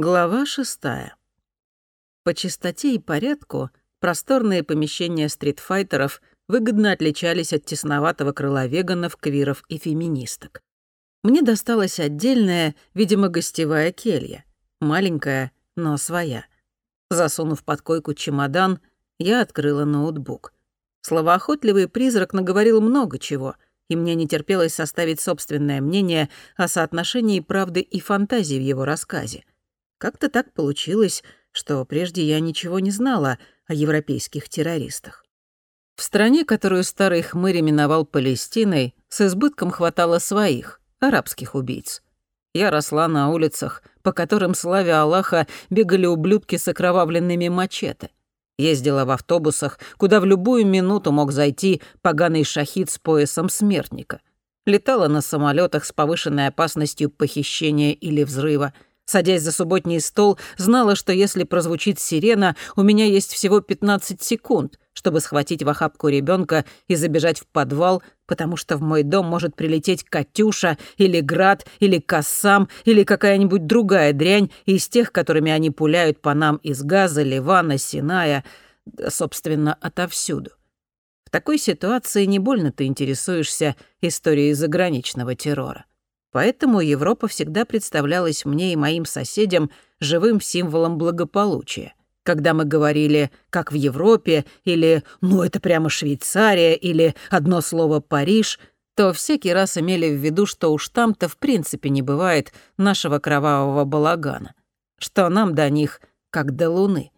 Глава шестая. По чистоте и порядку просторные помещения стритфайтеров выгодно отличались от тесноватого крыла веганов, квиров и феминисток. Мне досталась отдельная, видимо, гостевая келья. Маленькая, но своя. Засунув под койку чемодан, я открыла ноутбук. Словоохотливый призрак наговорил много чего, и мне не терпелось составить собственное мнение о соотношении правды и фантазии в его рассказе. Как-то так получилось, что прежде я ничего не знала о европейских террористах. В стране, которую старый хмырь именовал Палестиной, с избытком хватало своих, арабских убийц. Я росла на улицах, по которым, славя Аллаха, бегали ублюдки с окровавленными мачете. Ездила в автобусах, куда в любую минуту мог зайти поганый шахид с поясом смертника. Летала на самолетах с повышенной опасностью похищения или взрыва. Садясь за субботний стол, знала, что если прозвучит сирена, у меня есть всего 15 секунд, чтобы схватить в охапку ребенка и забежать в подвал, потому что в мой дом может прилететь «Катюша» или «Град» или «Кассам» или какая-нибудь другая дрянь из тех, которыми они пуляют по нам из Газа, Ливана, Синая, да, собственно, отовсюду. В такой ситуации не больно ты интересуешься историей заграничного террора. Поэтому Европа всегда представлялась мне и моим соседям живым символом благополучия когда мы говорили «как в Европе» или «ну это прямо Швейцария» или «одно слово Париж», то всякий раз имели в виду, что уж там-то в принципе не бывает нашего кровавого балагана, что нам до них как до луны,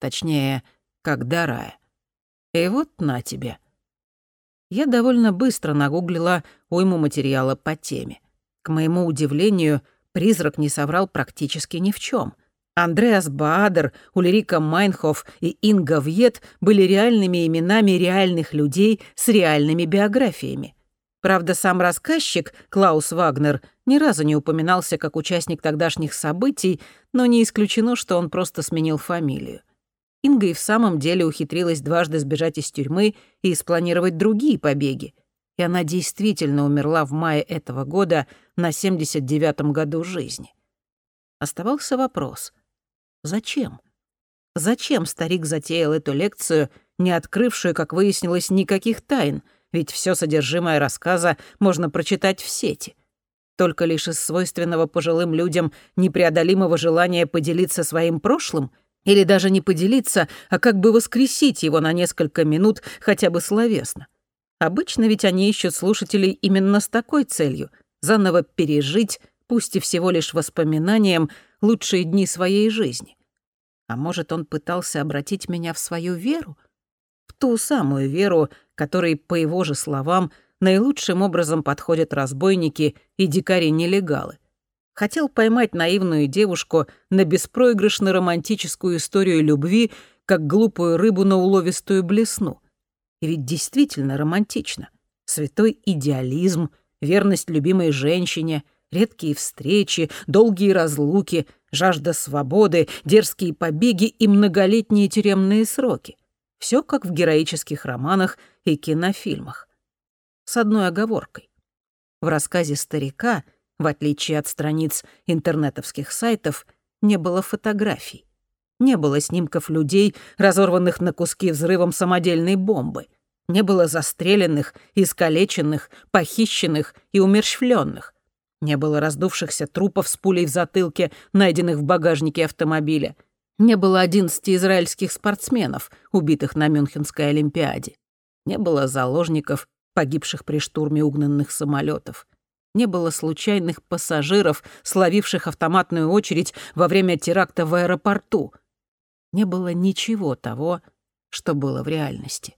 точнее, как до рая. И вот на тебе. Я довольно быстро нагуглила уйму материала по теме. К моему удивлению, призрак не соврал практически ни в чем — Андреас Баадер, Ульрика Майнхоф и Инга Вьет были реальными именами реальных людей с реальными биографиями. Правда, сам рассказчик, Клаус Вагнер, ни разу не упоминался как участник тогдашних событий, но не исключено, что он просто сменил фамилию. Инга и в самом деле ухитрилась дважды сбежать из тюрьмы и спланировать другие побеги. И она действительно умерла в мае этого года на 79-м году жизни. Оставался вопрос — Зачем? Зачем старик затеял эту лекцию, не открывшую, как выяснилось, никаких тайн, ведь все содержимое рассказа можно прочитать в сети? Только лишь из свойственного пожилым людям непреодолимого желания поделиться своим прошлым? Или даже не поделиться, а как бы воскресить его на несколько минут хотя бы словесно? Обычно ведь они ищут слушателей именно с такой целью — заново пережить, пусть и всего лишь воспоминанием, лучшие дни своей жизни. А может, он пытался обратить меня в свою веру? В ту самую веру, которой, по его же словам, наилучшим образом подходят разбойники и дикари-нелегалы. Хотел поймать наивную девушку на беспроигрышно-романтическую историю любви, как глупую рыбу на уловистую блесну. И ведь действительно романтично. Святой идеализм, верность любимой женщине — редкие встречи, долгие разлуки, жажда свободы, дерзкие побеги и многолетние тюремные сроки. Все как в героических романах и кинофильмах. С одной оговоркой. В рассказе старика, в отличие от страниц интернетовских сайтов, не было фотографий. Не было снимков людей, разорванных на куски взрывом самодельной бомбы. Не было застреленных, искалеченных, похищенных и умерщвленных. Не было раздувшихся трупов с пулей в затылке, найденных в багажнике автомобиля. Не было одиннадцати израильских спортсменов, убитых на Мюнхенской Олимпиаде. Не было заложников, погибших при штурме угнанных самолетов. Не было случайных пассажиров, словивших автоматную очередь во время теракта в аэропорту. Не было ничего того, что было в реальности.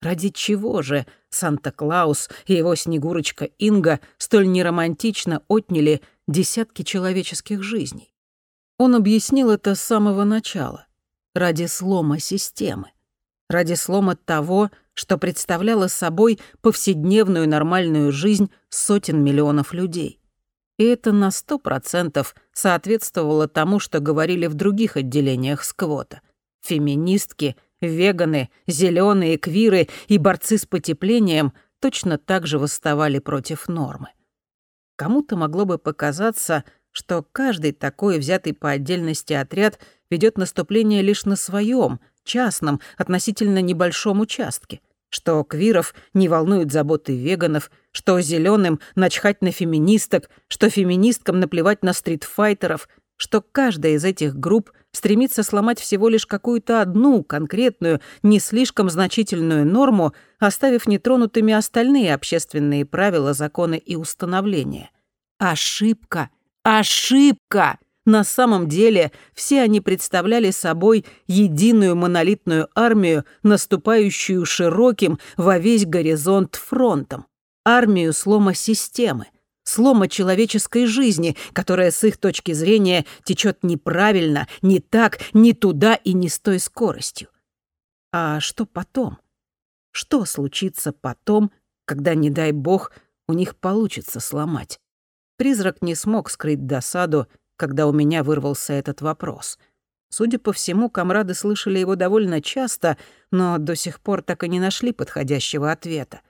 Ради чего же Санта-Клаус и его Снегурочка Инга столь неромантично отняли десятки человеческих жизней? Он объяснил это с самого начала. Ради слома системы. Ради слома того, что представляло собой повседневную нормальную жизнь сотен миллионов людей. И это на сто процентов соответствовало тому, что говорили в других отделениях сквота. Феминистки — Веганы, зеленые, квиры и борцы с потеплением точно так же восставали против нормы. Кому-то могло бы показаться, что каждый такой взятый по отдельности отряд ведет наступление лишь на своем, частном, относительно небольшом участке, что квиров не волнуют заботы веганов, что зеленым начхать на феминисток, что феминисткам наплевать на стритфайтеров, что каждая из этих групп стремится сломать всего лишь какую-то одну конкретную, не слишком значительную норму, оставив нетронутыми остальные общественные правила, законы и установления. Ошибка! Ошибка! На самом деле все они представляли собой единую монолитную армию, наступающую широким во весь горизонт фронтом. Армию слома системы, слома человеческой жизни, которая с их точки зрения течет неправильно, не так, не туда и не с той скоростью. А что потом? Что случится потом, когда, не дай бог, у них получится сломать? Призрак не смог скрыть досаду, когда у меня вырвался этот вопрос. Судя по всему, комрады слышали его довольно часто, но до сих пор так и не нашли подходящего ответа.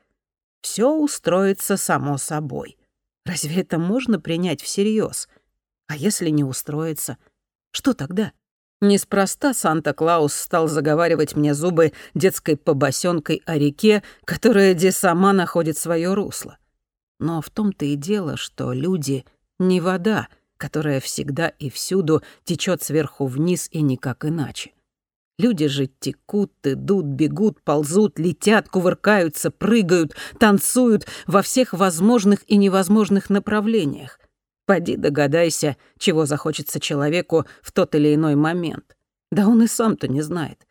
Все устроится само собой. Разве это можно принять всерьез? А если не устроится, что тогда? Неспроста Санта-Клаус стал заговаривать мне зубы детской побосенкой о реке, которая где сама находит свое русло. Но в том-то и дело, что люди — не вода — которая всегда и всюду течет сверху вниз и никак иначе. Люди же текут, идут, бегут, ползут, летят, кувыркаются, прыгают, танцуют во всех возможных и невозможных направлениях. Поди догадайся, чего захочется человеку в тот или иной момент. Да он и сам-то не знает.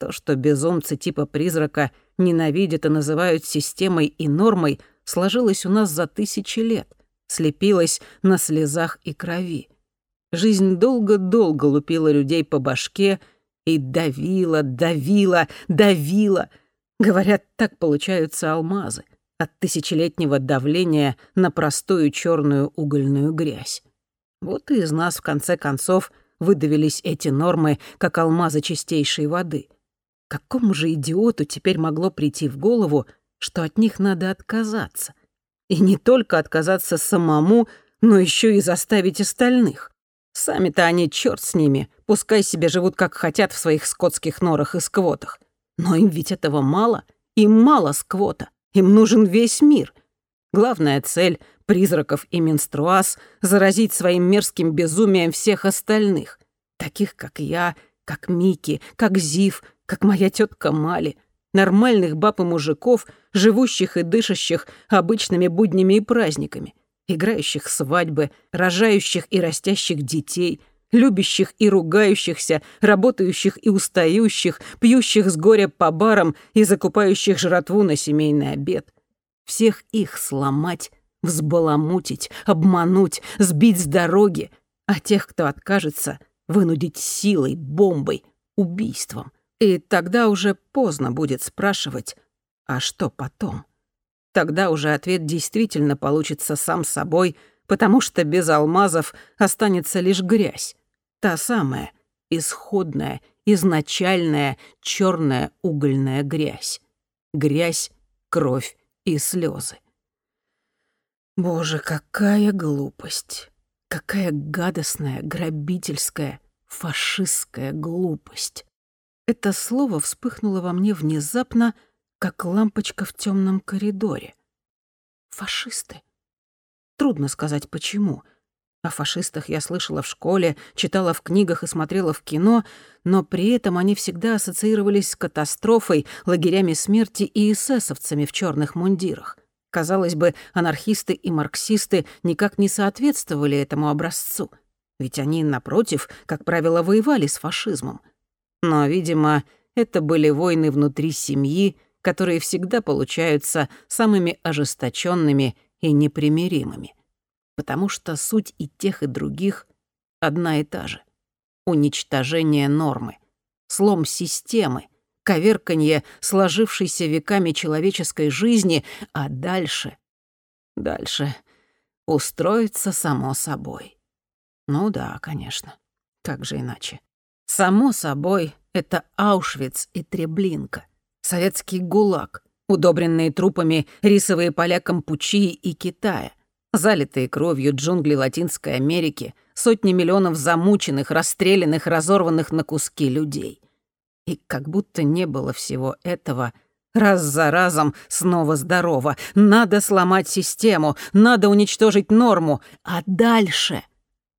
То, что безумцы типа призрака ненавидят и называют системой и нормой, сложилось у нас за тысячи лет слепилась на слезах и крови. Жизнь долго-долго лупила людей по башке и давила, давила, давила. Говорят, так получаются алмазы от тысячелетнего давления на простую черную угольную грязь. Вот и из нас, в конце концов, выдавились эти нормы, как алмазы чистейшей воды. Какому же идиоту теперь могло прийти в голову, что от них надо отказаться? И не только отказаться самому, но еще и заставить остальных. Сами-то они, черт с ними, пускай себе живут как хотят в своих скотских норах и сквотах. Но им ведь этого мало. Им мало сквота. Им нужен весь мир. Главная цель призраков и менструаз — заразить своим мерзким безумием всех остальных. Таких, как я, как Мики, как Зив, как моя тетка Мали — нормальных баб и мужиков, живущих и дышащих обычными буднями и праздниками, играющих свадьбы, рожающих и растящих детей, любящих и ругающихся, работающих и устающих, пьющих с горя по барам и закупающих жратву на семейный обед. Всех их сломать, взбаламутить, обмануть, сбить с дороги, а тех, кто откажется, вынудить силой, бомбой, убийством. И тогда уже поздно будет спрашивать, а что потом? Тогда уже ответ действительно получится сам собой, потому что без алмазов останется лишь грязь. Та самая, исходная, изначальная черная угольная грязь. Грязь, кровь и слезы. Боже, какая глупость! Какая гадостная, грабительская, фашистская глупость! Это слово вспыхнуло во мне внезапно, как лампочка в темном коридоре. Фашисты. Трудно сказать, почему. О фашистах я слышала в школе, читала в книгах и смотрела в кино, но при этом они всегда ассоциировались с катастрофой, лагерями смерти и эсэсовцами в черных мундирах. Казалось бы, анархисты и марксисты никак не соответствовали этому образцу. Ведь они, напротив, как правило, воевали с фашизмом. Но, видимо, это были войны внутри семьи, которые всегда получаются самыми ожесточенными и непримиримыми. Потому что суть и тех, и других одна и та же. Уничтожение нормы, слом системы, коверканье сложившейся веками человеческой жизни, а дальше... Дальше устроится само собой. Ну да, конечно. Как же иначе? Само собой, это Аушвиц и Треблинка, советский ГУЛАГ, удобренные трупами рисовые поля Кампучии и Китая, Залитые кровью джунгли Латинской Америки, сотни миллионов замученных, расстрелянных, разорванных на куски людей. И как будто не было всего этого — Раз за разом снова здорово. Надо сломать систему, надо уничтожить норму. А дальше?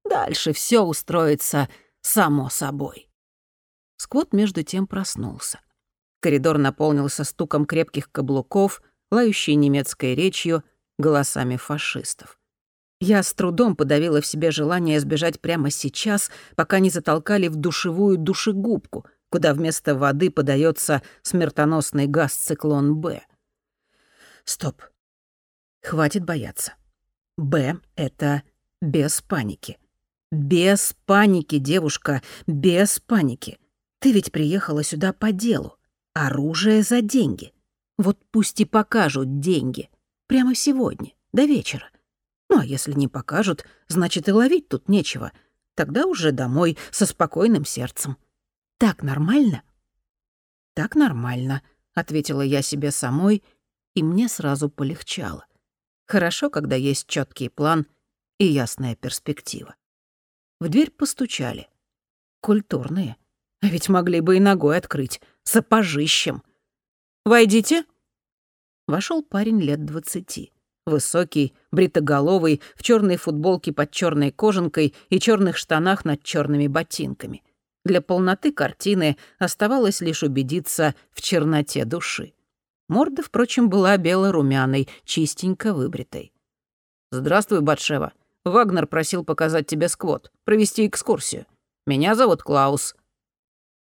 Дальше все устроится само собой. Сквот между тем проснулся. Коридор наполнился стуком крепких каблуков, лающей немецкой речью, голосами фашистов. Я с трудом подавила в себе желание сбежать прямо сейчас, пока не затолкали в душевую душегубку, куда вместо воды подается смертоносный газ циклон «Б». Стоп. Хватит бояться. «Б» — это без паники. Без паники, девушка, без паники. Ты ведь приехала сюда по делу. Оружие за деньги. Вот пусть и покажут деньги. Прямо сегодня, до вечера. Ну, а если не покажут, значит и ловить тут нечего. Тогда уже домой со спокойным сердцем. Так нормально? Так нормально, ответила я себе самой, и мне сразу полегчало. Хорошо, когда есть четкий план и ясная перспектива. В дверь постучали. Культурные. А ведь могли бы и ногой открыть, сапожищем. «Войдите». Вошел парень лет двадцати. Высокий, бритоголовый, в черной футболке под черной кожанкой и черных штанах над черными ботинками. Для полноты картины оставалось лишь убедиться в черноте души. Морда, впрочем, была бело-румяной, чистенько выбритой. «Здравствуй, Батшева. Вагнер просил показать тебе сквот, провести экскурсию. Меня зовут Клаус».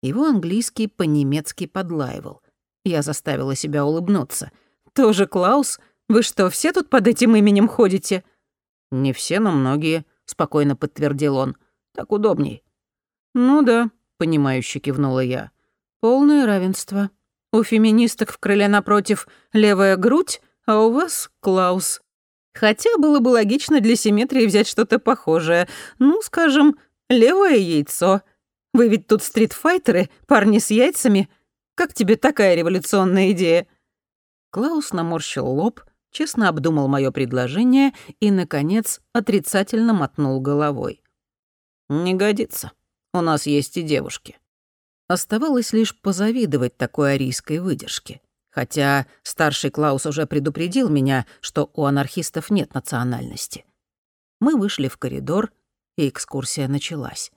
Его английский по-немецки подлаивал. Я заставила себя улыбнуться. «Тоже Клаус? Вы что, все тут под этим именем ходите?» «Не все, но многие», — спокойно подтвердил он. «Так удобней». «Ну да», — понимающе кивнула я. «Полное равенство. У феминисток в крыле напротив левая грудь, а у вас Клаус. Хотя было бы логично для симметрии взять что-то похожее. Ну, скажем, левое яйцо. Вы ведь тут стритфайтеры, парни с яйцами. Как тебе такая революционная идея?» Клаус наморщил лоб, честно обдумал мое предложение и, наконец, отрицательно мотнул головой. «Не годится. У нас есть и девушки». Оставалось лишь позавидовать такой арийской выдержке. Хотя старший Клаус уже предупредил меня, что у анархистов нет национальности. Мы вышли в коридор, и экскурсия началась.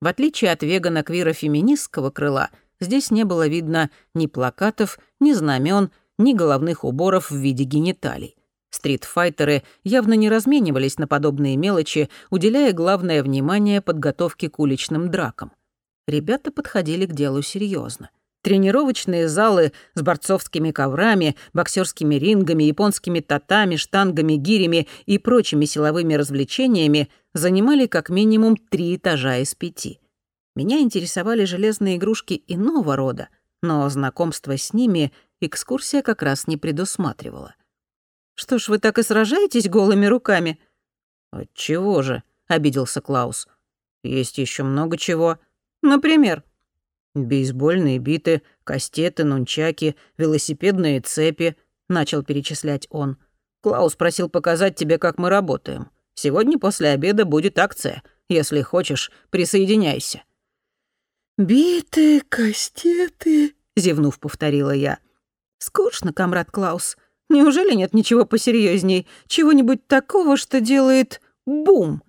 В отличие от вегана-квира-феминистского крыла, здесь не было видно ни плакатов, ни знамен, ни головных уборов в виде гениталий. Стритфайтеры явно не разменивались на подобные мелочи, уделяя главное внимание подготовке к уличным дракам. Ребята подходили к делу серьезно. Тренировочные залы с борцовскими коврами, боксерскими рингами, японскими татами, штангами, гирями и прочими силовыми развлечениями занимали как минимум три этажа из пяти. Меня интересовали железные игрушки иного рода, но знакомство с ними экскурсия как раз не предусматривала. «Что ж вы так и сражаетесь голыми руками?» «Отчего же?» — обиделся Клаус. «Есть еще много чего. Например?» «Бейсбольные биты, кастеты, нунчаки, велосипедные цепи», — начал перечислять он. «Клаус просил показать тебе, как мы работаем. Сегодня после обеда будет акция. Если хочешь, присоединяйся». «Биты, кастеты», — зевнув, повторила я. «Скучно, комрад Клаус. Неужели нет ничего посерьезней, чего-нибудь такого, что делает бум?»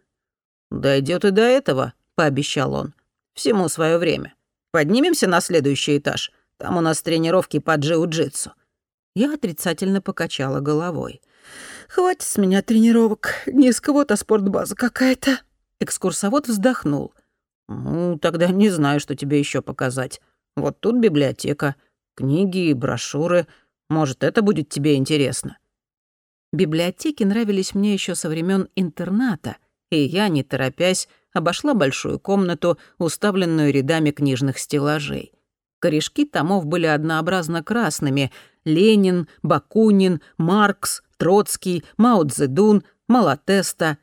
«Дойдет и до этого», — пообещал он. «Всему свое время. Поднимемся на следующий этаж. Там у нас тренировки по джиу-джитсу». Я отрицательно покачала головой. «Хватит с меня тренировок. Не сквот, а спортбаза какая-то». Экскурсовод вздохнул. «Ну, тогда не знаю, что тебе еще показать. Вот тут библиотека, книги и брошюры. Может, это будет тебе интересно». Библиотеки нравились мне еще со времен интерната, и я, не торопясь, обошла большую комнату, уставленную рядами книжных стеллажей. Корешки томов были однообразно красными. Ленин, Бакунин, Маркс, Троцкий, Мао Цзэдун, Малатеста.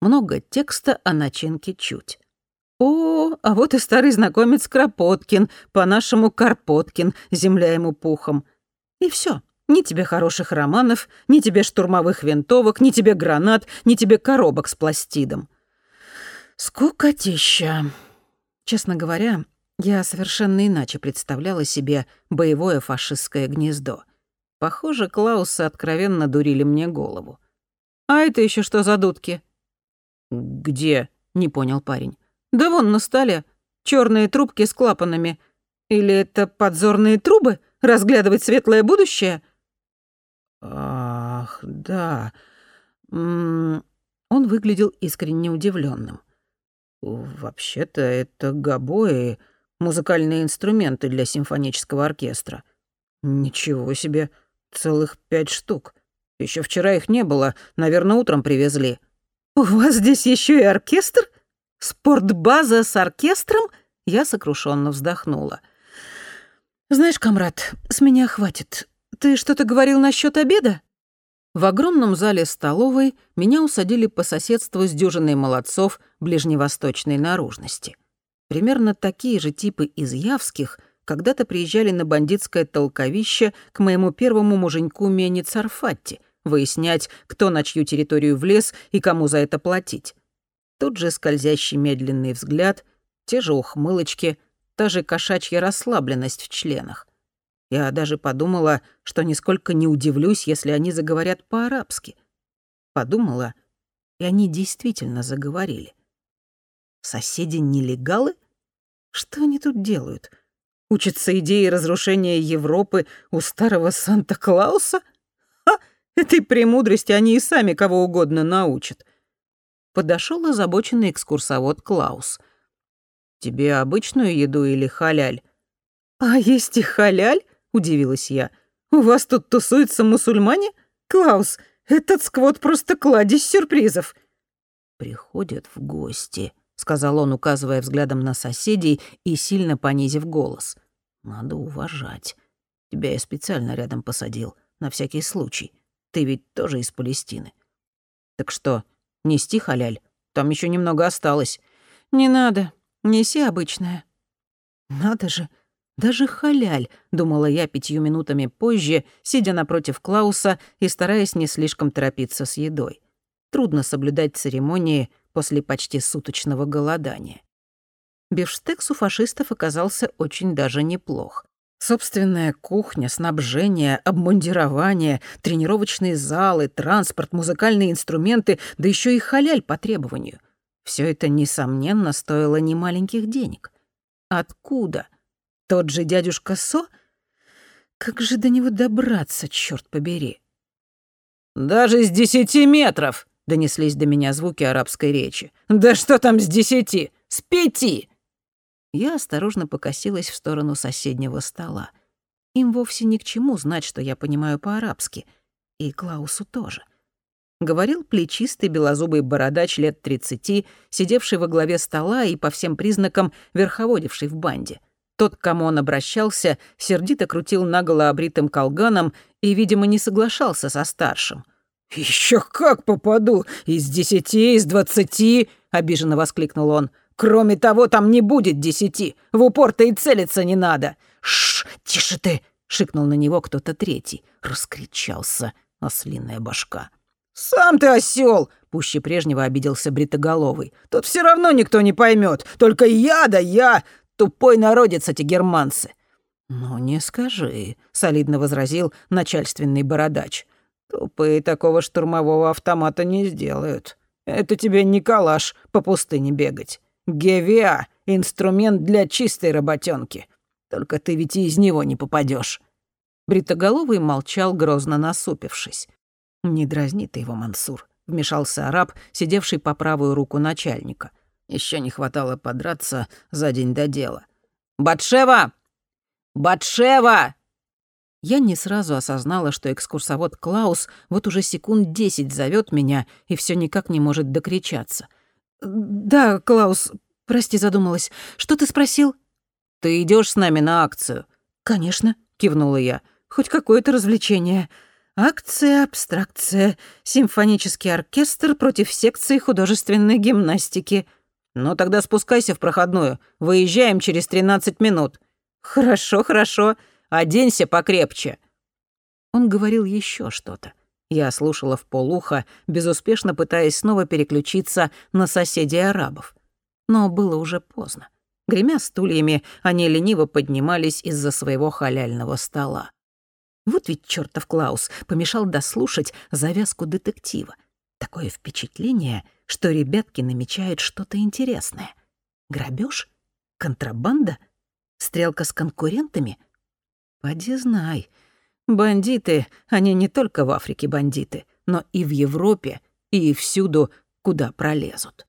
Много текста, а начинки чуть. О, а вот и старый знакомец Кропоткин, по-нашему Карпоткин, земля ему пухом. И все, Ни тебе хороших романов, ни тебе штурмовых винтовок, ни тебе гранат, ни тебе коробок с пластидом. Скукотища. Честно говоря, я совершенно иначе представляла себе боевое фашистское гнездо. Похоже, Клаусы откровенно дурили мне голову. «А это еще что за дудки?» «Где?» — не понял парень. «Да вон на столе. черные трубки с клапанами. Или это подзорные трубы? Разглядывать светлое будущее?» «Ах, да. М -м Он выглядел искренне удивленным. «Вообще-то это гобои, музыкальные инструменты для симфонического оркестра. Ничего себе, целых пять штук. Еще вчера их не было, наверное, утром привезли». «У вас здесь еще и оркестр? Спортбаза с оркестром?» Я сокрушенно вздохнула. «Знаешь, комрад, с меня хватит. Ты что-то говорил насчет обеда?» В огромном зале столовой меня усадили по соседству с дюжиной молодцов ближневосточной наружности. Примерно такие же типы из Явских когда-то приезжали на бандитское толковище к моему первому муженьку Мени Царфатти, выяснять, кто на чью территорию влез и кому за это платить. Тот же скользящий медленный взгляд, те же ухмылочки, та же кошачья расслабленность в членах. Я даже подумала, что нисколько не удивлюсь, если они заговорят по-арабски. Подумала, и они действительно заговорили. Соседи-нелегалы? Что они тут делают? Учатся идеи разрушения Европы у старого Санта-Клауса? Ха! Этой премудрости они и сами кого угодно научат. Подошел озабоченный экскурсовод Клаус. «Тебе обычную еду или халяль?» «А есть и халяль?» — удивилась я. «У вас тут тусуются мусульмане? Клаус, этот сквот просто кладезь сюрпризов». «Приходят в гости», — сказал он, указывая взглядом на соседей и сильно понизив голос. «Надо уважать. Тебя я специально рядом посадил, на всякий случай. Ты ведь тоже из Палестины. Так что, нести халяль? Там еще немного осталось». «Не надо, неси обычное». «Надо же, даже халяль, думала я пятью минутами позже, сидя напротив Клауса и стараясь не слишком торопиться с едой. Трудно соблюдать церемонии после почти суточного голодания. Бифштекс у фашистов оказался очень даже неплох. Собственная кухня, снабжение, обмундирование, тренировочные залы, транспорт, музыкальные инструменты, да еще и халяль по требованию. Все это, несомненно, стоило немаленьких денег. Откуда? Тот же дядюшка Со? Как же до него добраться, черт побери? «Даже с десяти метров!» — донеслись до меня звуки арабской речи. «Да что там с десяти? С пяти!» Я осторожно покосилась в сторону соседнего стола. Им вовсе ни к чему знать, что я понимаю по-арабски. И Клаусу тоже. Говорил плечистый белозубый бородач лет тридцати, сидевший во главе стола и по всем признакам верховодивший в банде. Тот, к кому он обращался, сердито крутил наголо обритым колганом и, видимо, не соглашался со старшим. «Еще как попаду! Из десяти, из двадцати!» — обиженно воскликнул он. «Кроме того, там не будет десяти! В упор-то и целиться не надо!» «Шш, тише ты!» — шикнул на него кто-то третий. Раскричался ослиная башка. «Сам ты осел! пуще прежнего обиделся Бритоголовый. «Тут все равно никто не поймет. Только я да я! Тупой народец эти германцы». «Ну, не скажи», — солидно возразил начальственный бородач. «Тупые такого штурмового автомата не сделают. Это тебе не калаш по пустыне бегать. ГВА — инструмент для чистой работенки. Только ты ведь и из него не попадешь. Бритоголовый молчал, грозно насупившись. «Не дразни ты его, Мансур», — вмешался араб, сидевший по правую руку начальника. Еще не хватало подраться за день до дела. «Батшева! Батшева!» Я не сразу осознала, что экскурсовод Клаус вот уже секунд десять зовет меня и все никак не может докричаться. «Да, Клаус, прости, задумалась. Что ты спросил?» «Ты идешь с нами на акцию?» «Конечно», — кивнула я. «Хоть какое-то развлечение. Акция, абстракция, симфонический оркестр против секции художественной гимнастики». «Ну тогда спускайся в проходную. Выезжаем через 13 минут». «Хорошо, хорошо. Оденься покрепче». Он говорил еще что-то. Я слушала в полуха, безуспешно пытаясь снова переключиться на соседей арабов. Но было уже поздно. Гремя стульями, они лениво поднимались из-за своего халяльного стола. Вот ведь чертов Клаус помешал дослушать завязку детектива. Такое впечатление, что ребятки намечают что-то интересное. Грабеж? Контрабанда? Стрелка с конкурентами? Поди знай. Бандиты, они не только в Африке бандиты, но и в Европе, и всюду, куда пролезут.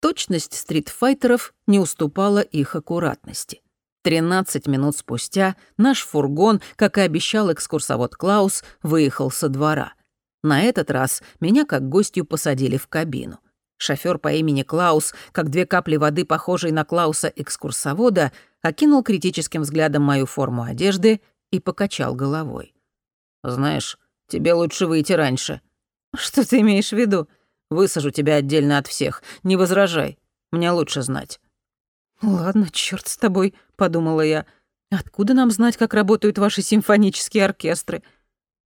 Точность стритфайтеров не уступала их аккуратности. 13 минут спустя наш фургон, как и обещал экскурсовод Клаус, выехал со двора. На этот раз меня как гостью посадили в кабину. Шофёр по имени Клаус, как две капли воды, похожей на Клауса-экскурсовода, окинул критическим взглядом мою форму одежды и покачал головой. «Знаешь, тебе лучше выйти раньше». «Что ты имеешь в виду?» «Высажу тебя отдельно от всех. Не возражай. Мне лучше знать». «Ладно, черт с тобой», — подумала я. «Откуда нам знать, как работают ваши симфонические оркестры?»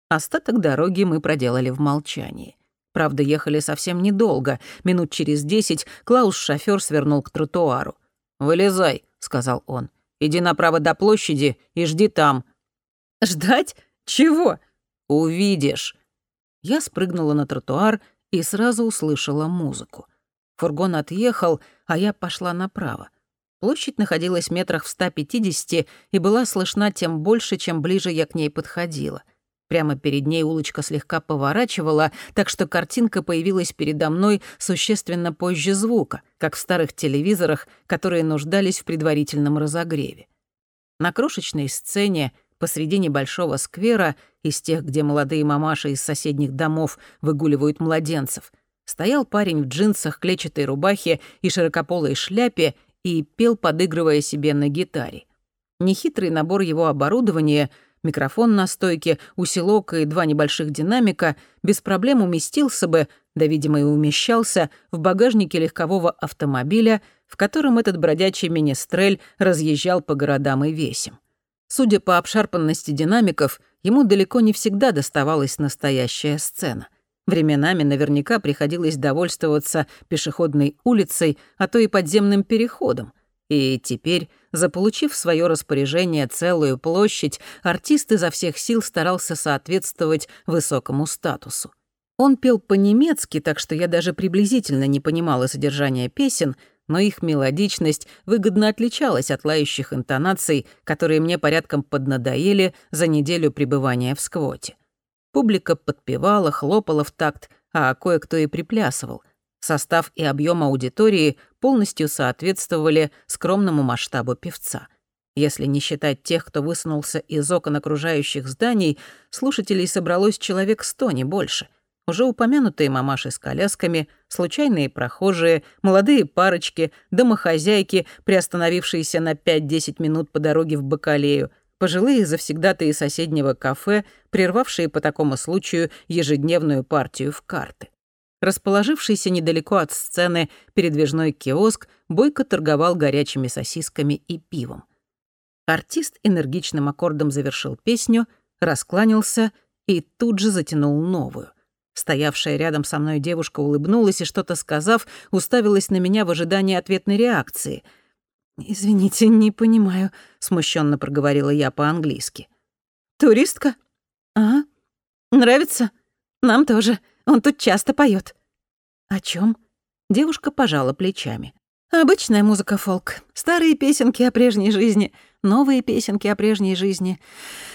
Остаток дороги мы проделали в молчании. Правда, ехали совсем недолго. Минут через десять клаус шофёр свернул к тротуару. «Вылезай», — сказал он. «Иди направо до площади и жди там». «Ждать? Чего?» «Увидишь». Я спрыгнула на тротуар и сразу услышала музыку. Фургон отъехал, а я пошла направо. Площадь находилась метрах в 150 и была слышна тем больше, чем ближе я к ней подходила. Прямо перед ней улочка слегка поворачивала, так что картинка появилась передо мной существенно позже звука, как в старых телевизорах, которые нуждались в предварительном разогреве. На крошечной сцене посреди небольшого сквера, из тех, где молодые мамаши из соседних домов выгуливают младенцев, стоял парень в джинсах, клетчатой рубахе и широкополой шляпе и пел, подыгрывая себе на гитаре. Нехитрый набор его оборудования — микрофон на стойке, усилок и два небольших динамика — без проблем уместился бы, да, видимо, и умещался, в багажнике легкового автомобиля, в котором этот бродячий министрель разъезжал по городам и весям. Судя по обшарпанности динамиков, ему далеко не всегда доставалась настоящая сцена. Временами наверняка приходилось довольствоваться пешеходной улицей, а то и подземным переходом. И теперь, заполучив в своё распоряжение целую площадь, артист изо всех сил старался соответствовать высокому статусу. Он пел по-немецки, так что я даже приблизительно не понимала содержания песен, но их мелодичность выгодно отличалась от лающих интонаций, которые мне порядком поднадоели за неделю пребывания в сквоте. Публика подпевала, хлопала в такт, а кое-кто и приплясывал. Состав и объем аудитории полностью соответствовали скромному масштабу певца. Если не считать тех, кто высунулся из окон окружающих зданий, слушателей собралось человек сто, не больше. Уже упомянутые мамаши с колясками, случайные прохожие, молодые парочки, домохозяйки, приостановившиеся на 5-10 минут по дороге в Бакалею — пожилые завсегдатые соседнего кафе, прервавшие по такому случаю ежедневную партию в карты. Расположившийся недалеко от сцены передвижной киоск бойко торговал горячими сосисками и пивом. Артист энергичным аккордом завершил песню, раскланялся и тут же затянул новую. Стоявшая рядом со мной девушка улыбнулась и, что-то сказав, уставилась на меня в ожидании ответной реакции — «Извините, не понимаю», — смущенно проговорила я по-английски. «Туристка? Ага. Нравится? Нам тоже. Он тут часто поет. «О чем? Девушка пожала плечами. «Обычная музыка фолк. Старые песенки о прежней жизни, новые песенки о прежней жизни.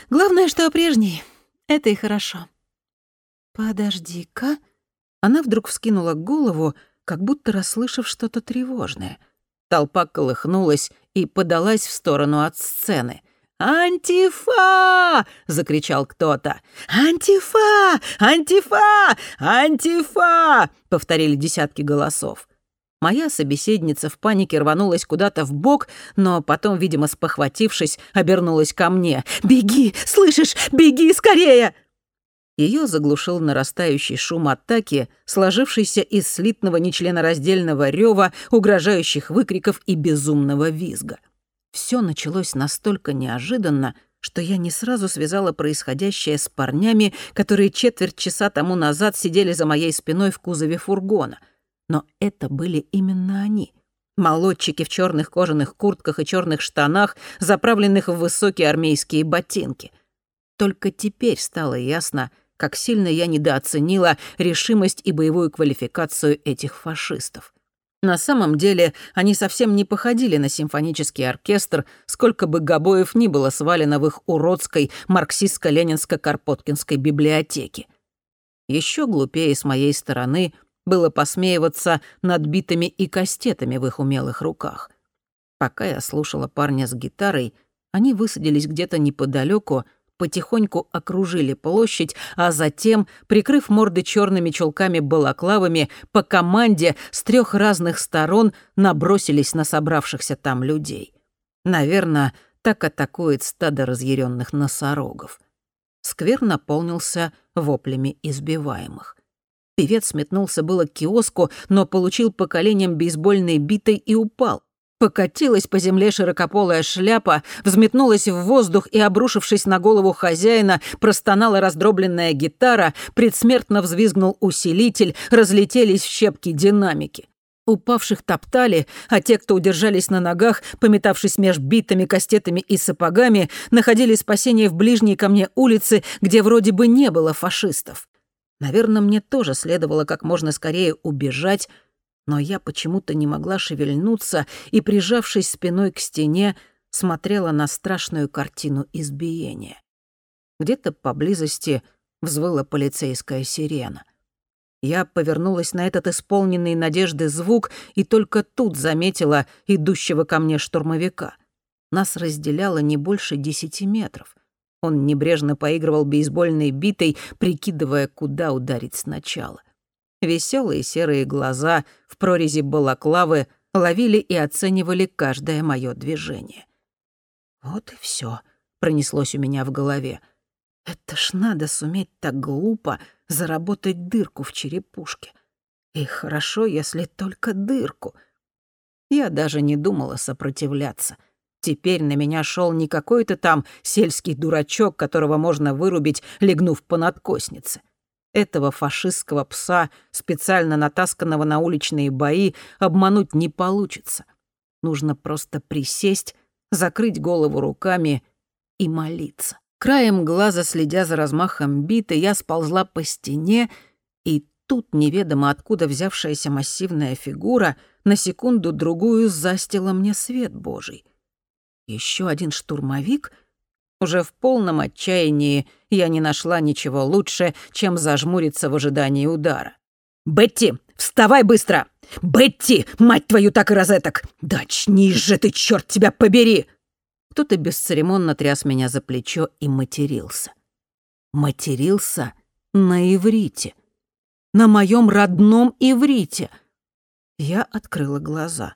Главное, что о прежней. Это и хорошо». «Подожди-ка». Она вдруг вскинула голову, как будто расслышав что-то тревожное — Толпа колыхнулась и подалась в сторону от сцены. «Антифа!» — закричал кто-то. «Антифа! Антифа! Антифа!» — повторили десятки голосов. Моя собеседница в панике рванулась куда-то в бок, но потом, видимо, спохватившись, обернулась ко мне. «Беги! Слышишь? Беги скорее!» Ее заглушил нарастающий шум атаки, сложившийся из слитного нечленораздельного рева, угрожающих выкриков и безумного визга. Все началось настолько неожиданно, что я не сразу связала происходящее с парнями, которые четверть часа тому назад сидели за моей спиной в кузове фургона. Но это были именно они. Молодчики в черных кожаных куртках и черных штанах, заправленных в высокие армейские ботинки. Только теперь стало ясно, как сильно я недооценила решимость и боевую квалификацию этих фашистов. На самом деле они совсем не походили на симфонический оркестр, сколько бы гобоев ни было свалено в их уродской марксистско-ленинско-карпоткинской библиотеке. Еще глупее с моей стороны было посмеиваться над битами и кастетами в их умелых руках. Пока я слушала парня с гитарой, они высадились где-то неподалеку, потихоньку окружили площадь, а затем, прикрыв морды черными чулками-балаклавами, по команде с трех разных сторон набросились на собравшихся там людей. Наверное, так атакует стадо разъяренных носорогов. Сквер наполнился воплями избиваемых. Певец метнулся было к киоску, но получил по коленям бейсбольной битой и упал. Покатилась по земле широкополая шляпа, взметнулась в воздух и, обрушившись на голову хозяина, простонала раздробленная гитара, предсмертно взвизгнул усилитель, разлетелись в щепки динамики. Упавших топтали, а те, кто удержались на ногах, пометавшись меж битами, кастетами и сапогами, находили спасение в ближней ко мне улице, где вроде бы не было фашистов. Наверное, мне тоже следовало как можно скорее убежать, но я почему-то не могла шевельнуться и, прижавшись спиной к стене, смотрела на страшную картину избиения. Где-то поблизости взвыла полицейская сирена. Я повернулась на этот исполненный надежды звук и только тут заметила идущего ко мне штурмовика. Нас разделяло не больше десяти метров. Он небрежно поигрывал бейсбольной битой, прикидывая, куда ударить сначала. Веселые серые глаза в прорези балаклавы ловили и оценивали каждое мое движение. Вот и все пронеслось у меня в голове. Это ж надо суметь так глупо заработать дырку в черепушке. И хорошо, если только дырку. Я даже не думала сопротивляться. Теперь на меня шел не какой-то там сельский дурачок, которого можно вырубить, легнув по надкоснице. Этого фашистского пса, специально натасканного на уличные бои, обмануть не получится. Нужно просто присесть, закрыть голову руками и молиться. Краем глаза, следя за размахом биты, я сползла по стене, и тут неведомо откуда взявшаяся массивная фигура на секунду-другую застила мне свет Божий. Еще один штурмовик — уже в полном отчаянии я не нашла ничего лучше, чем зажмуриться в ожидании удара. «Бетти, вставай быстро! Бетти, мать твою, так и розеток! Да очнись же ты, черт тебя побери!» Кто-то бесцеремонно тряс меня за плечо и матерился. Матерился на иврите. На моем родном иврите. Я открыла глаза.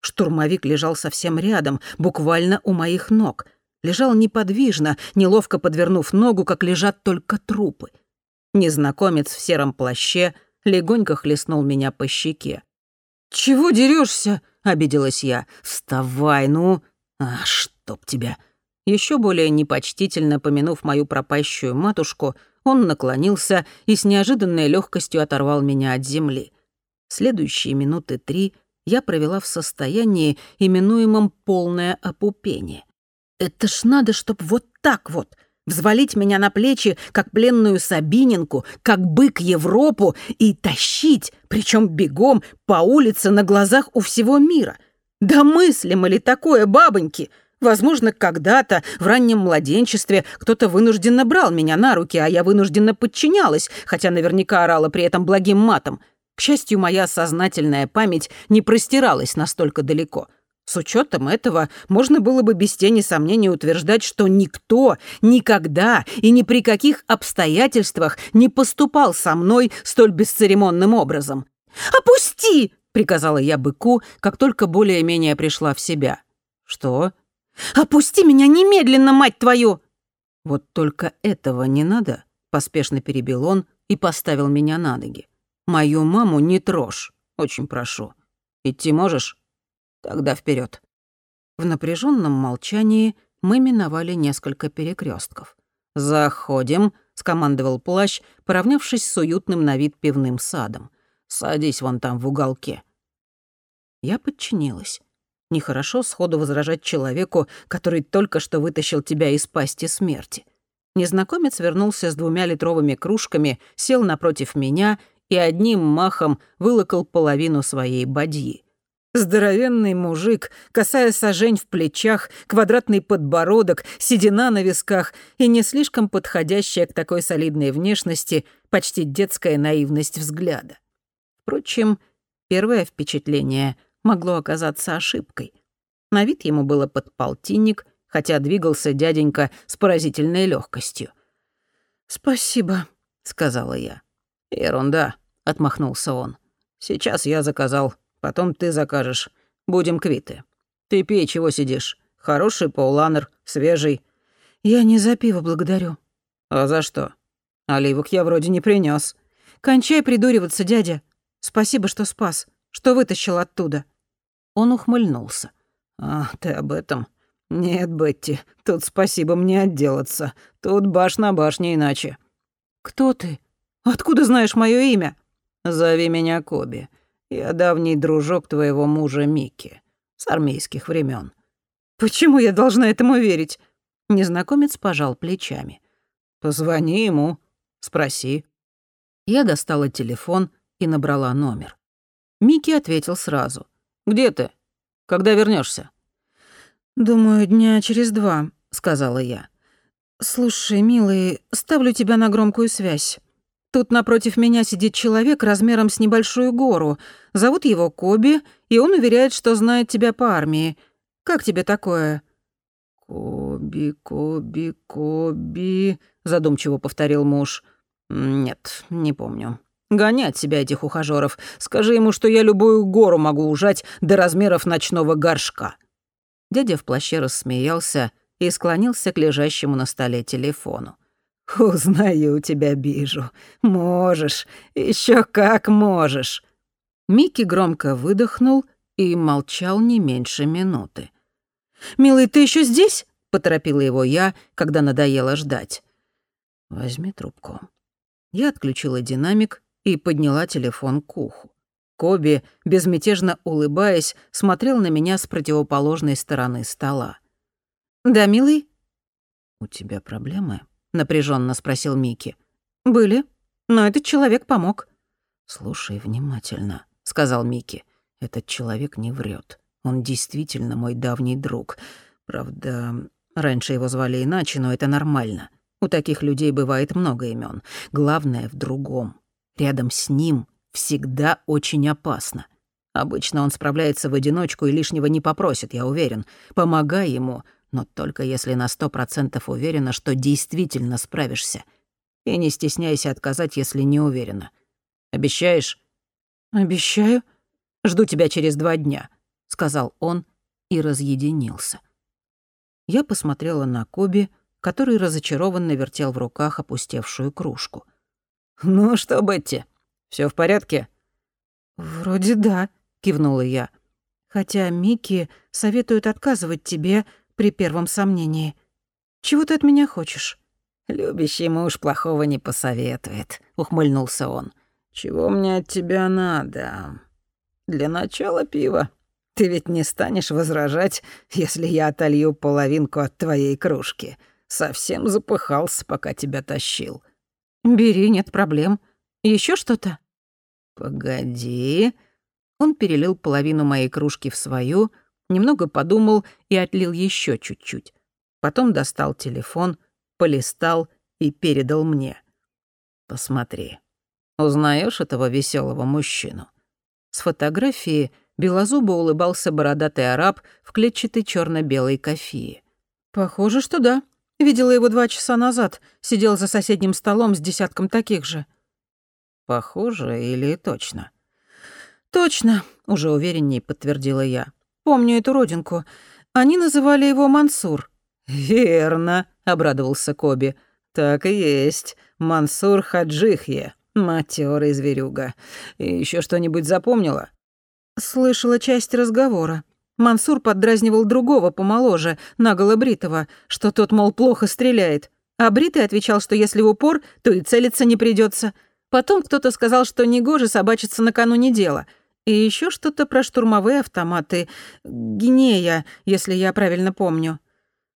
Штурмовик лежал совсем рядом, буквально у моих ног — лежал неподвижно, неловко подвернув ногу, как лежат только трупы. Незнакомец в сером плаще легонько хлестнул меня по щеке. «Чего дерешься? обиделась я. «Вставай, ну!» «А, чтоб тебя!» Еще более непочтительно помянув мою пропащую матушку, он наклонился и с неожиданной легкостью оторвал меня от земли. Следующие минуты три я провела в состоянии, именуемом «полное опупение». Это ж надо, чтоб вот так вот взвалить меня на плечи, как пленную Сабининку, как бык Европу и тащить, причем бегом, по улице на глазах у всего мира. Да мыслимо ли такое, бабоньки? Возможно, когда-то в раннем младенчестве кто-то вынужденно брал меня на руки, а я вынужденно подчинялась, хотя наверняка орала при этом благим матом. К счастью, моя сознательная память не простиралась настолько далеко — с учетом этого можно было бы без тени сомнений утверждать, что никто никогда и ни при каких обстоятельствах не поступал со мной столь бесцеремонным образом. «Опусти!» — приказала я быку, как только более-менее пришла в себя. «Что?» «Опусти меня немедленно, мать твою!» «Вот только этого не надо», — поспешно перебил он и поставил меня на ноги. «Мою маму не трожь, очень прошу. Идти можешь?» Тогда вперед. В напряженном молчании Мы миновали несколько перекрестков. «Заходим», — скомандовал плащ, поравнявшись с уютным на вид пивным садом. «Садись вон там в уголке». Я подчинилась. Нехорошо сходу возражать человеку, который только что вытащил тебя из пасти смерти. Незнакомец вернулся с двумя литровыми кружками, сел напротив меня и одним махом вылокал половину своей бадьи. Здоровенный мужик, косая сажень в плечах, квадратный подбородок, седина на висках и не слишком подходящая к такой солидной внешности почти детская наивность взгляда. Впрочем, первое впечатление могло оказаться ошибкой. На вид ему было под полтинник, хотя двигался дяденька с поразительной легкостью. «Спасибо», — сказала я. «Ерунда», — отмахнулся он. «Сейчас я заказал Потом ты закажешь. Будем квиты. Ты пей, чего сидишь. Хороший пауланер, свежий». «Я не за пиво благодарю». «А за что? Оливок я вроде не принёс». «Кончай придуриваться, дядя. Спасибо, что спас, что вытащил оттуда». Он ухмыльнулся. «А, ты об этом? Нет, Бетти, тут спасибо мне отделаться. Тут баш на башне иначе». «Кто ты? Откуда знаешь моё имя?» «Зови меня Коби. Я давний дружок твоего мужа Микки. С армейских времен. Почему я должна этому верить? Незнакомец пожал плечами. Позвони ему, спроси. Я достала телефон и набрала номер. Микки ответил сразу. «Где ты? Когда вернешься? «Думаю, дня через два», — сказала я. «Слушай, милый, ставлю тебя на громкую связь. Тут напротив меня сидит человек размером с небольшую гору. Зовут его Коби, и он уверяет, что знает тебя по армии. Как тебе такое?» «Коби, Коби, Коби», — задумчиво повторил муж. «Нет, не помню. Гони от себя этих ухажёров. Скажи ему, что я любую гору могу ужать до размеров ночного горшка». Дядя в плаще рассмеялся и склонился к лежащему на столе телефону. «Узнаю тебя, Бижу. Можешь. еще как можешь». Микки громко выдохнул и молчал не меньше минуты. «Милый, ты еще здесь?» — поторопила его я, когда надоело ждать. «Возьми трубку». Я отключила динамик и подняла телефон к уху. Коби, безмятежно улыбаясь, смотрел на меня с противоположной стороны стола. «Да, милый?» «У тебя проблемы?» Напряженно спросил Микки. Были, но этот человек помог. Слушай внимательно, сказал Микки. Этот человек не врет. Он действительно мой давний друг. Правда, раньше его звали иначе, но это нормально. У таких людей бывает много имен. Главное в другом. Рядом с ним всегда очень опасно. Обычно он справляется в одиночку и лишнего не попросит, я уверен. Помогай ему, но только если на сто процентов уверена, что действительно справишься. И не стесняйся отказать, если не уверена. Обещаешь?» «Обещаю. Жду тебя через два дня», — сказал он и разъединился. Я посмотрела на Коби, который разочарованно вертел в руках опустевшую кружку. «Ну что, Бетти, все в порядке?» «Вроде да», — кивнула я. «Хотя Микки советует отказывать тебе, при первом сомнении. «Чего ты от меня хочешь?» «Любящий муж плохого не посоветует», — ухмыльнулся он. «Чего мне от тебя надо?» «Для начала пива. Ты ведь не станешь возражать, если я отолью половинку от твоей кружки. Совсем запыхался, пока тебя тащил». «Бери, нет проблем. Еще что-то?» «Погоди». Он перелил половину моей кружки в свою, — немного подумал и отлил еще чуть-чуть. Потом достал телефон, полистал и передал мне. «Посмотри. Узнаешь этого веселого мужчину?» С фотографии белозубо улыбался бородатый араб в клетчатой черно белой кофии. «Похоже, что да. Видела его два часа назад. Сидел за соседним столом с десятком таких же». «Похоже или точно?» «Точно», — уже уверенней подтвердила я. Помню эту родинку. Они называли его Мансур». «Верно», — обрадовался Коби. «Так и есть. Мансур Хаджихье, матерый зверюга. И еще что-нибудь запомнила?» «Слышала часть разговора. Мансур поддразнивал другого помоложе, наголо бритого, что тот, мол, плохо стреляет. А бритый отвечал, что если в упор, то и целиться не придется. Потом кто-то сказал, что негоже собачиться накануне дела. И еще что-то про штурмовые автоматы. Гинея, если я правильно помню.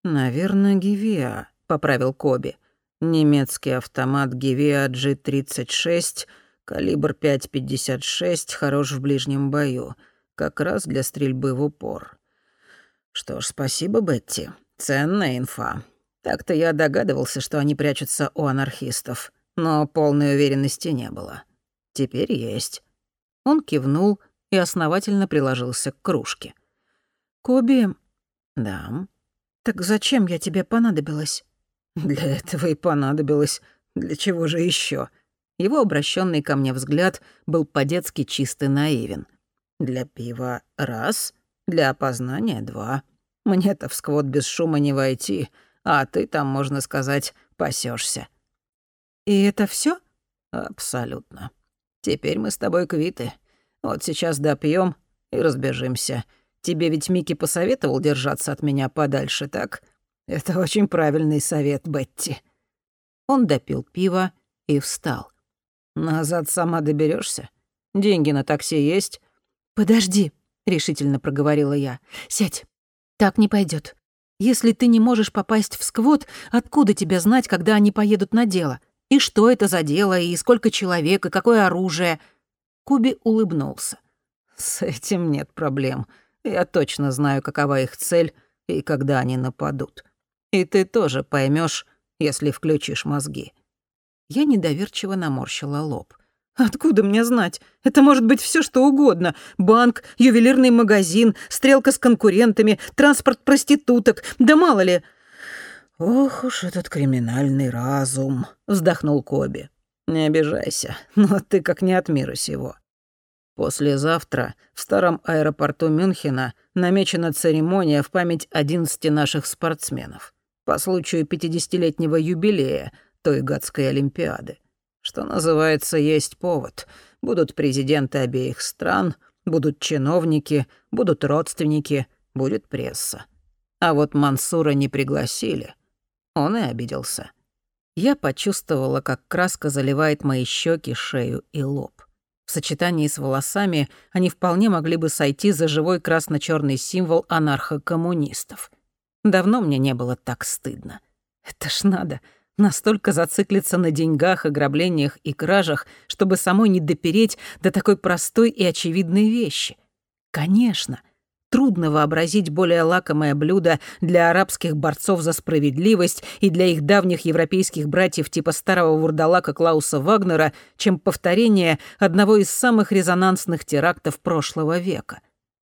«Наверное, Гивеа», — поправил Коби. «Немецкий автомат Гивеа G36, калибр 5,56, хорош в ближнем бою. Как раз для стрельбы в упор. Что ж, спасибо, Бетти. Ценная инфа. Так-то я догадывался, что они прячутся у анархистов, но полной уверенности не было. Теперь есть». Он кивнул и основательно приложился к кружке. «Коби...» «Да». «Так зачем я тебе понадобилась?» «Для этого и понадобилось. Для чего же еще? Его обращенный ко мне взгляд был по-детски чист и наивен. «Для пива — раз, для опознания — два. Мне-то в сквот без шума не войти, а ты там, можно сказать, пасешься. «И это все? «Абсолютно. Теперь мы с тобой квиты. Вот сейчас допьем и разбежимся. Тебе ведь Микки посоветовал держаться от меня подальше, так? Это очень правильный совет, Бетти. Он допил пиво и встал. Назад сама доберешься? Деньги на такси есть? Подожди, решительно проговорила я. Сядь. Так не пойдет. Если ты не можешь попасть в сквот, откуда тебе знать, когда они поедут на дело? И что это за дело, и сколько человек, и какое оружие? Куби улыбнулся. С этим нет проблем. Я точно знаю, какова их цель и когда они нападут. И ты тоже поймешь, если включишь мозги». Я недоверчиво наморщила лоб. «Откуда мне знать? Это может быть все что угодно. Банк, ювелирный магазин, стрелка с конкурентами, транспорт проституток, да мало ли...» «Ох уж этот криминальный разум», — вздохнул Коби. «Не обижайся, но ты как не от мира сего. Послезавтра в старом аэропорту Мюнхена намечена церемония в память 11 наших спортсменов по случаю 50-летнего юбилея той гадской Олимпиады. Что называется, есть повод. Будут президенты обеих стран, будут чиновники, будут родственники, будет пресса. А вот Мансура не пригласили. Он и обиделся. Я почувствовала, как краска заливает мои щеки, шею и лоб. В сочетании с волосами они вполне могли бы сойти за живой красно черный символ анархо-коммунистов. Давно мне не было так стыдно. Это ж надо настолько зациклиться на деньгах, ограблениях и кражах, чтобы самой не допереть до такой простой и очевидной вещи. Конечно, Трудно вообразить более лакомое блюдо для арабских борцов за справедливость и для их давних европейских братьев типа старого вурдалака Клауса Вагнера, чем повторение одного из самых резонансных терактов прошлого века.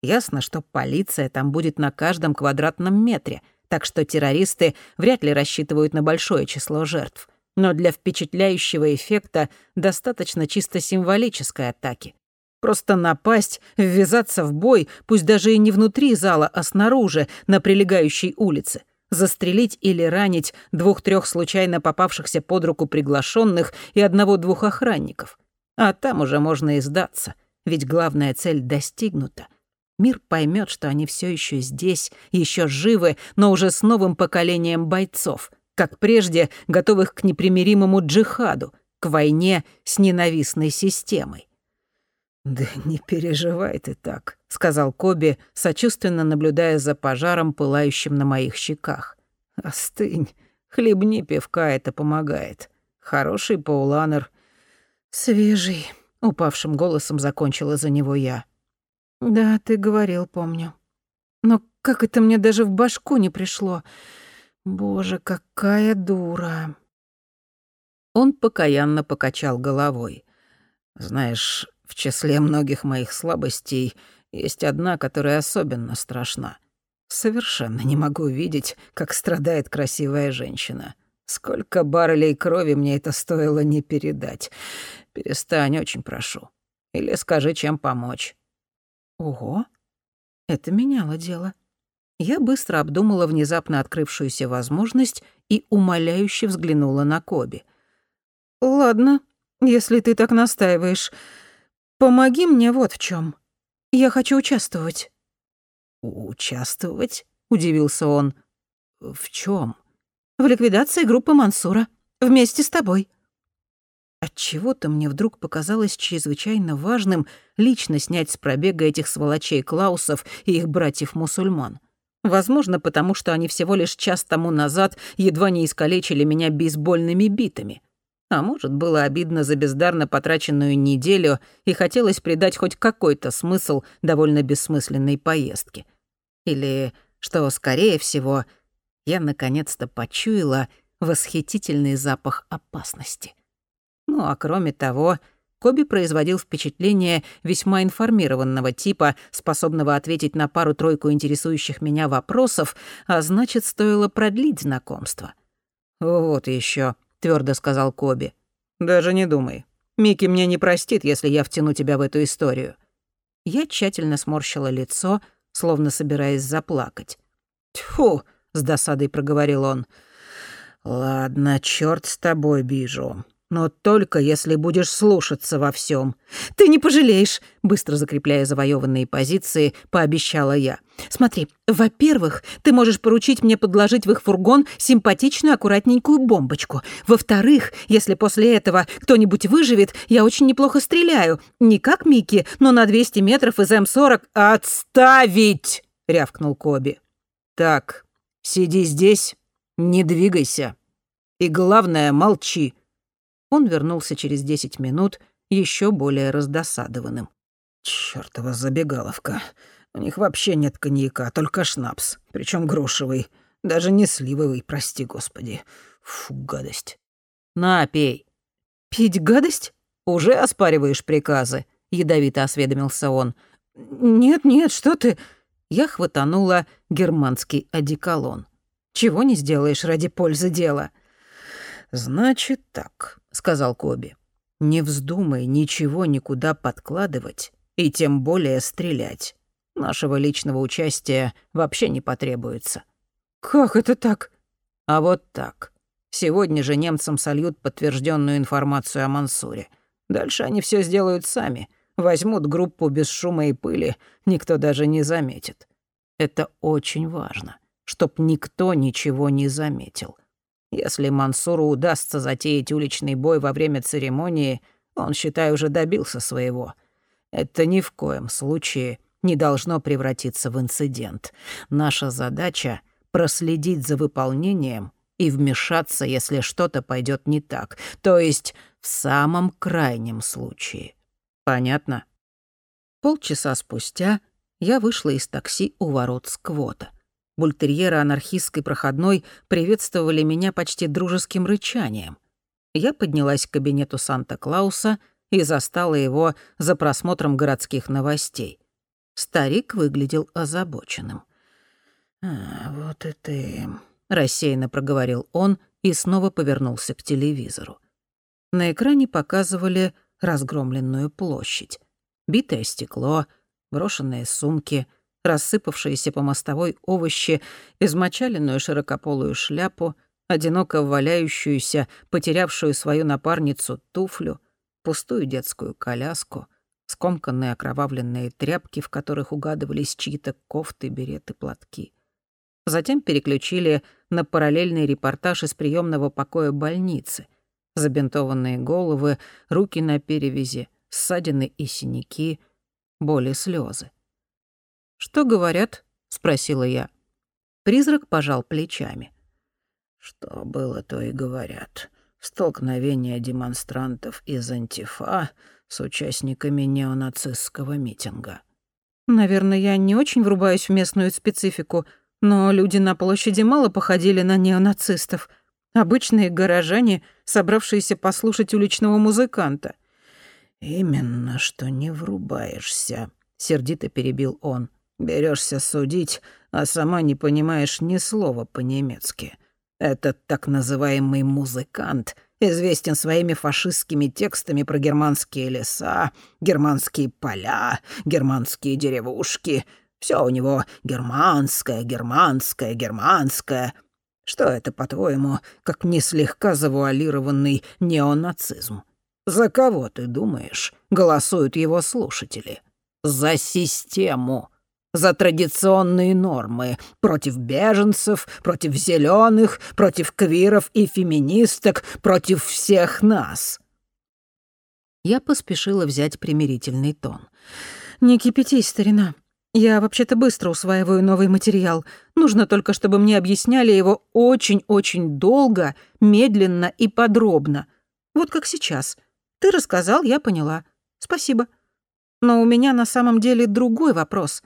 Ясно, что полиция там будет на каждом квадратном метре, так что террористы вряд ли рассчитывают на большое число жертв. Но для впечатляющего эффекта достаточно чисто символической атаки. Просто напасть, ввязаться в бой, пусть даже и не внутри зала, а снаружи, на прилегающей улице. Застрелить или ранить двух-трех случайно попавшихся под руку приглашенных и одного-двух охранников. А там уже можно и сдаться, ведь главная цель достигнута. Мир поймет, что они все еще здесь, еще живы, но уже с новым поколением бойцов, как прежде готовых к непримиримому джихаду, к войне с ненавистной системой. «Да не переживай ты так», — сказал Коби, сочувственно наблюдая за пожаром, пылающим на моих щеках. «Остынь, хлебни пивка, это помогает. Хороший пауланер». «Свежий», — упавшим голосом закончила за него я. «Да, ты говорил, помню. Но как это мне даже в башку не пришло? Боже, какая дура!» Он покаянно покачал головой. «Знаешь, в числе многих моих слабостей есть одна, которая особенно страшна. Совершенно не могу видеть, как страдает красивая женщина. Сколько баррелей крови мне это стоило не передать. Перестань, очень прошу. Или скажи, чем помочь. Ого, это меняло дело. Я быстро обдумала внезапно открывшуюся возможность и умоляюще взглянула на Коби. «Ладно, если ты так настаиваешь. Помоги мне вот в чем. Я хочу участвовать». «Участвовать?» — удивился он. «В чем? «В ликвидации группы Мансура. Вместе с тобой». Отчего-то мне вдруг показалось чрезвычайно важным лично снять с пробега этих сволочей Клаусов и их братьев-мусульман. Возможно, потому что они всего лишь час тому назад едва не искалечили меня бейсбольными битами. А может, было обидно за бездарно потраченную неделю и хотелось придать хоть какой-то смысл довольно бессмысленной поездке. Или, что скорее всего, я наконец-то почуяла восхитительный запах опасности. Ну а кроме того, Коби производил впечатление весьма информированного типа, способного ответить на пару-тройку интересующих меня вопросов, а значит, стоило продлить знакомство. «Вот еще, твердо сказал Коби. «Даже не думай. Микки мне не простит, если я втяну тебя в эту историю». Я тщательно сморщила лицо, словно собираясь заплакать. «Тьфу!» — с досадой проговорил он. «Ладно, черт с тобой, Бижу. Но только если будешь слушаться во всем. Ты не пожалеешь, быстро закрепляя завоеванные позиции, пообещала я. Смотри, во-первых, ты можешь поручить мне подложить в их фургон симпатичную аккуратненькую бомбочку. Во-вторых, если после этого кто-нибудь выживет, я очень неплохо стреляю. Не как Микки, но на 200 метров из М40. Отставить! рявкнул Коби. Так, сиди здесь, не двигайся. И главное, молчи. Он вернулся через десять минут еще более раздосадованным. «Чёртова забегаловка. У них вообще нет коньяка, только шнапс, причем грушевый. Даже не сливовый, прости господи. Фу, гадость». «На, пей». «Пить гадость?» «Уже оспариваешь приказы?» — ядовито осведомился он. «Нет-нет, что ты...» Я хватанула германский одеколон. «Чего не сделаешь ради пользы дела?» «Значит так», — сказал Коби. «Не вздумай ничего никуда подкладывать и тем более стрелять. Нашего личного участия вообще не потребуется». «Как это так?» «А вот так. Сегодня же немцам сольют подтвержденную информацию о Мансуре. Дальше они все сделают сами. Возьмут группу без шума и пыли, никто даже не заметит. Это очень важно, чтоб никто ничего не заметил. Если Мансуру удастся затеять уличный бой во время церемонии, он, считай, уже добился своего. Это ни в коем случае не должно превратиться в инцидент. Наша задача — проследить за выполнением и вмешаться, если что-то пойдет не так, то есть в самом крайнем случае. Понятно? Полчаса спустя я вышла из такси у ворот сквота. Бультерьеры анархистской проходной приветствовали меня почти дружеским рычанием. Я поднялась к кабинету Санта-Клауса и застала его за просмотром городских новостей. Старик выглядел озабоченным. «А, вот и ты», — рассеянно проговорил он и снова повернулся к телевизору. На экране показывали разгромленную площадь. Битое стекло, брошенные сумки — рассыпавшиеся по мостовой овощи, измочаленную широкополую шляпу, одиноко валяющуюся, потерявшую свою напарницу туфлю, пустую детскую коляску, скомканные окровавленные тряпки, в которых угадывались чьи-то кофты, береты, платки. Затем переключили на параллельный репортаж из приемного покоя больницы. Забинтованные головы, руки на перевязи, ссадины и синяки, боли слезы. «Что говорят?» — спросила я. Призрак пожал плечами. «Что было, то и говорят. Столкновение демонстрантов из Антифа с участниками неонацистского митинга». «Наверное, я не очень врубаюсь в местную специфику, но люди на площади мало походили на неонацистов. Обычные горожане, собравшиеся послушать уличного музыканта». «Именно что не врубаешься», — сердито перебил он. Берешься судить, а сама не понимаешь ни слова по-немецки. Этот так называемый музыкант известен своими фашистскими текстами про германские леса, германские поля, германские деревушки. Все у него германское, германское, германское. Что это, по-твоему, как не слегка завуалированный неонацизм? За кого, ты думаешь, голосуют его слушатели? За систему. За традиционные нормы, против беженцев, против зеленых, против квиров и феминисток, против всех нас. Я поспешила взять примирительный тон. «Не кипятись, старина. Я вообще-то быстро усваиваю новый материал. Нужно только, чтобы мне объясняли его очень-очень долго, медленно и подробно. Вот как сейчас. Ты рассказал, я поняла. Спасибо. Но у меня на самом деле другой вопрос.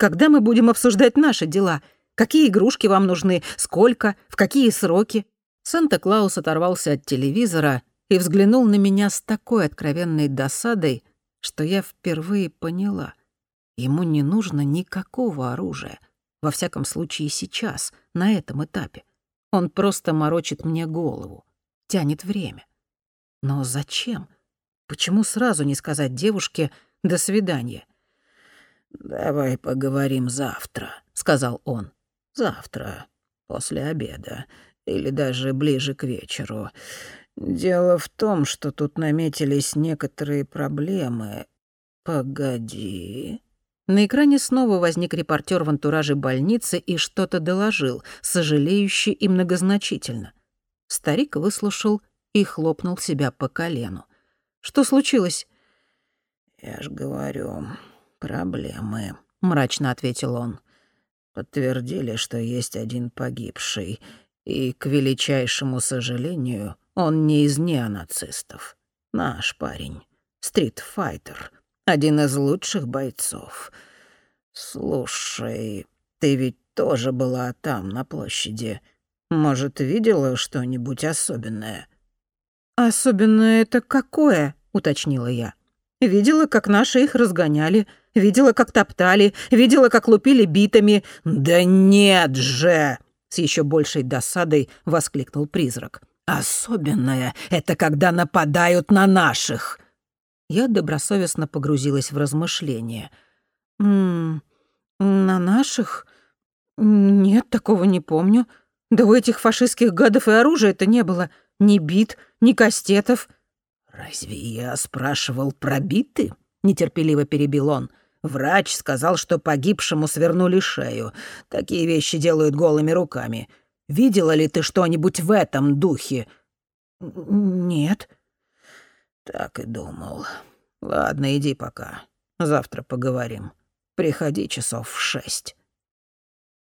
Когда мы будем обсуждать наши дела? Какие игрушки вам нужны? Сколько? В какие сроки? Санта-Клаус оторвался от телевизора и взглянул на меня с такой откровенной досадой, что я впервые поняла. Ему не нужно никакого оружия. Во всяком случае сейчас, на этом этапе. Он просто морочит мне голову, тянет время. Но зачем? Почему сразу не сказать девушке «до свидания»? «Давай поговорим завтра», — сказал он. «Завтра, после обеда, или даже ближе к вечеру. Дело в том, что тут наметились некоторые проблемы. Погоди. На экране снова возник репортер в антураже больницы и что-то доложил, сожалеюще и многозначительно. Старик выслушал и хлопнул себя по колену. «Что случилось?» «Я ж говорю, проблемы», — мрачно ответил он. «Подтвердили, что есть один погибший, и, к величайшему сожалению, он не из неонацистов. Наш парень. Стритфайтер. Один из лучших бойцов. Слушай, ты ведь тоже была там, на площади. Может, видела что-нибудь особенное?» «Особенное это какое?» — уточнила я. «Видела, как наши их разгоняли, видела, как топтали, видела, как лупили битами». «Да нет же!» — с еще большей досадой воскликнул призрак. Особенное — это когда нападают на наших». Я добросовестно погрузилась в размышления. «М на наших? Нет, такого не помню. Да у этих фашистских гадов и оружия-то не было. Ни бит, ни кастетов». «Разве я спрашивал про биты?» — нетерпеливо перебил он. «Врач сказал, что погибшему свернули шею. Такие вещи делают голыми руками. Видела ли ты что-нибудь в этом духе?» «Нет». «Так и думал. Ладно, иди пока. Завтра поговорим. Приходи часов в шесть».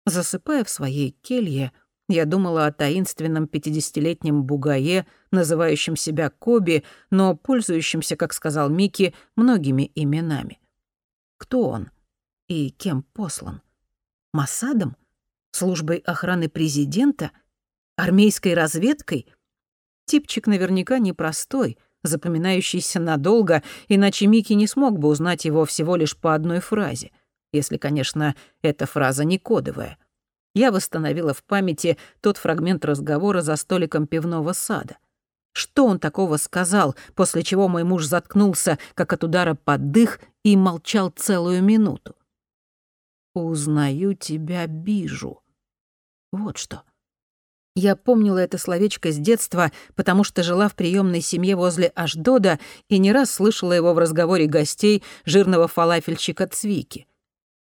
Засыпая в своей келье, я думала о таинственном пятидесятилетнем бугае, называющем себя Коби, но пользующемся, как сказал Микки, многими именами. Кто он? И кем послан? Масадом? Службой охраны президента? Армейской разведкой? Типчик наверняка непростой, запоминающийся надолго, иначе Микки не смог бы узнать его всего лишь по одной фразе. Если, конечно, эта фраза не кодовая. Я восстановила в памяти тот фрагмент разговора за столиком пивного сада. Что он такого сказал, после чего мой муж заткнулся, как от удара под дых, и молчал целую минуту? «Узнаю тебя, Бижу», вот что. Я помнила это словечко с детства, потому что жила в приемной семье возле Ашдода и не раз слышала его в разговоре гостей жирного фалафельщика Цвики.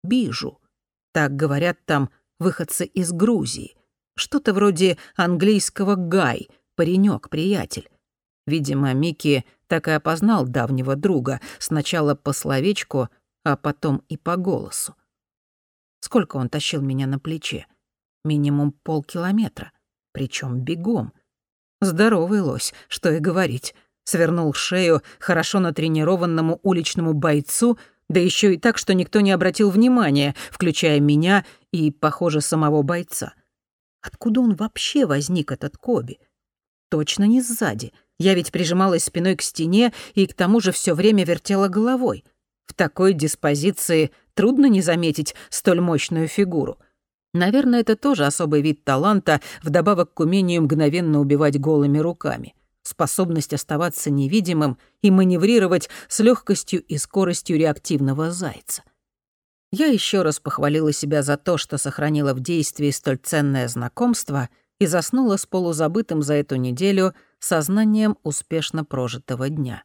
«Бижу». Так говорят там выходцы из Грузии. Что-то вроде английского «гай», паренек, приятель. Видимо, Микки так и опознал давнего друга, сначала по словечку, а потом и по голосу. Сколько он тащил меня на плече? минимум полкилометра, причем бегом. Здоровый лось, что и говорить. Свернул шею хорошо натренированному уличному бойцу, да еще и так, что никто не обратил внимания, включая меня и, похоже, самого бойца. Откуда он вообще возник, этот Коби? Точно не сзади. Я ведь прижималась спиной к стене и к тому же все время вертела головой. В такой диспозиции трудно не заметить столь мощную фигуру. Наверное, это тоже особый вид таланта, вдобавок к умению мгновенно убивать голыми руками. Способность оставаться невидимым и маневрировать с легкостью и скоростью реактивного зайца. Я еще раз похвалила себя за то, что сохранила в действии столь ценное знакомство и заснула с полузабытым за эту неделю сознанием успешно прожитого дня.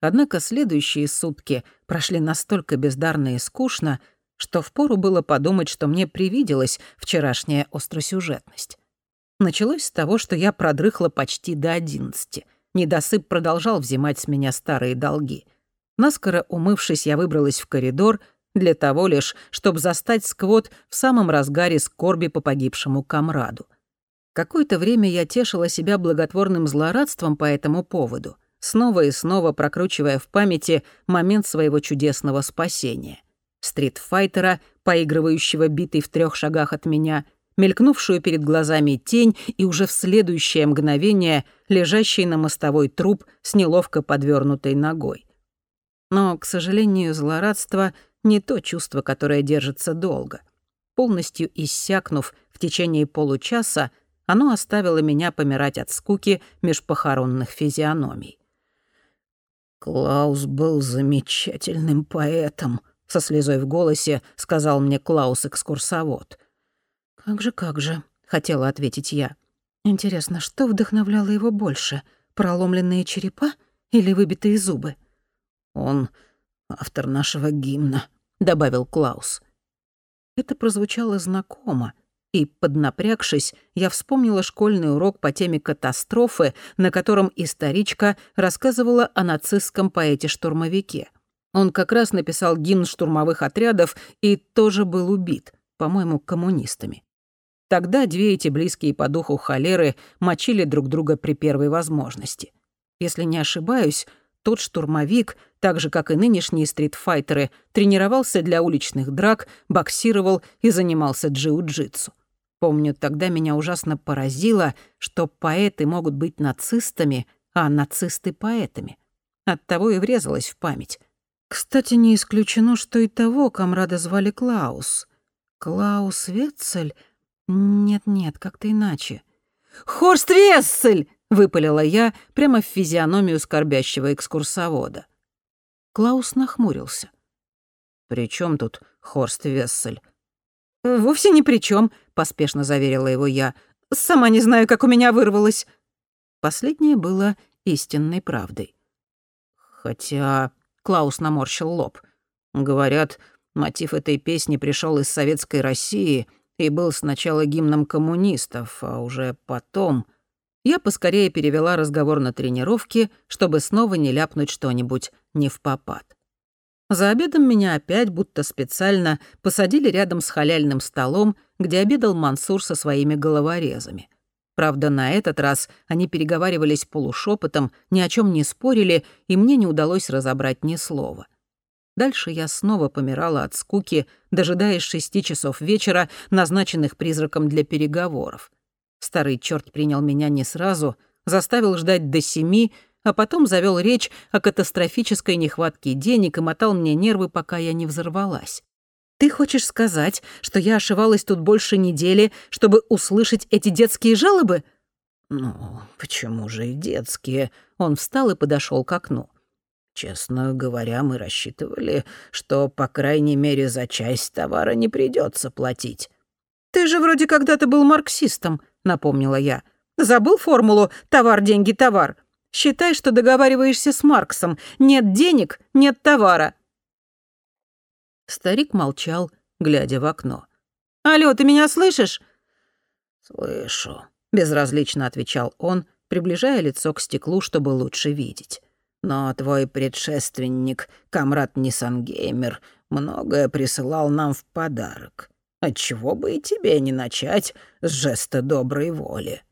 Однако следующие сутки прошли настолько бездарно и скучно, что впору было подумать, что мне привиделась вчерашняя остросюжетность. Началось с того, что я продрыхла почти до одиннадцати. Недосып продолжал взимать с меня старые долги. Наскоро умывшись, я выбралась в коридор для того лишь, чтобы застать сквот в самом разгаре скорби по погибшему комраду. Какое-то время я тешила себя благотворным злорадством по этому поводу, снова и снова прокручивая в памяти момент своего чудесного спасения. Стритфайтера, поигрывающего битой в трех шагах от меня, мелькнувшую перед глазами тень и уже в следующее мгновение лежащий на мостовой труп с неловко подвернутой ногой. Но, к сожалению, злорадство — не то чувство, которое держится долго. Полностью иссякнув в течение получаса, оно оставило меня помирать от скуки меж похоронных физиономий. «Клаус был замечательным поэтом», — со слезой в голосе сказал мне Клаус-экскурсовод. «Как же, как же», — хотела ответить я. «Интересно, что вдохновляло его больше? Проломленные черепа или выбитые зубы?» «Он автор нашего гимна», — добавил Клаус. Это прозвучало знакомо, и, поднапрягшись, я вспомнила школьный урок по теме катастрофы, на котором историчка рассказывала о нацистском поэте-штурмовике. Он как раз написал гимн штурмовых отрядов и тоже был убит, по-моему, коммунистами. Тогда две эти близкие по духу холеры мочили друг друга при первой возможности. Если не ошибаюсь, тот штурмовик, так же, как и нынешние стритфайтеры, тренировался для уличных драк, боксировал и занимался джиу-джитсу. Помню, тогда меня ужасно поразило, что поэты могут быть нацистами, а нацисты — поэтами. Оттого и врезалась в память. Кстати, не исключено, что и того комрада звали Клаус. Клаус Ветцель? Нет-нет, как-то иначе. «Хорст Вессель!» — выпалила я прямо в физиономию скорбящего экскурсовода. Клаус нахмурился. «При чем тут Хорст Вессель?» «Вовсе ни при чем, поспешно заверила его я. «Сама не знаю, как у меня вырвалось». Последнее было истинной правдой. Хотя Клаус наморщил лоб. Говорят, мотив этой песни пришел из советской России и был сначала гимном коммунистов, а уже потом... Я поскорее перевела разговор на тренировки, чтобы снова не ляпнуть что-нибудь не в попад. За обедом меня опять, будто специально, посадили рядом с халяльным столом, где обедал Мансур со своими головорезами. Правда, на этот раз они переговаривались полушепотом, ни о чем не спорили, и мне не удалось разобрать ни слова. Дальше я снова помирала от скуки, дожидаясь шести часов вечера, назначенных призраком для переговоров. Старый черт принял меня не сразу, заставил ждать до семи, а потом завел речь о катастрофической нехватке денег и мотал мне нервы, пока я не взорвалась. «Ты хочешь сказать, что я ошивалась тут больше недели, чтобы услышать эти детские жалобы?» «Ну, почему же и детские?» Он встал и подошел к окну. «Честно говоря, мы рассчитывали, что, по крайней мере, за часть товара не придется платить». «Ты же вроде когда-то был марксистом», — напомнила я. «Забыл формулу «товар, деньги, товар»?» Считай, что договариваешься с Марксом. Нет денег, нет товара». Старик молчал, глядя в окно. «Алло, ты меня слышишь?» «Слышу», — безразлично отвечал он, приближая лицо к стеклу, чтобы лучше видеть. «Но твой предшественник, комрад Ниссангеймер, многое присылал нам в подарок. Отчего бы и тебе не начать с жеста доброй воли?»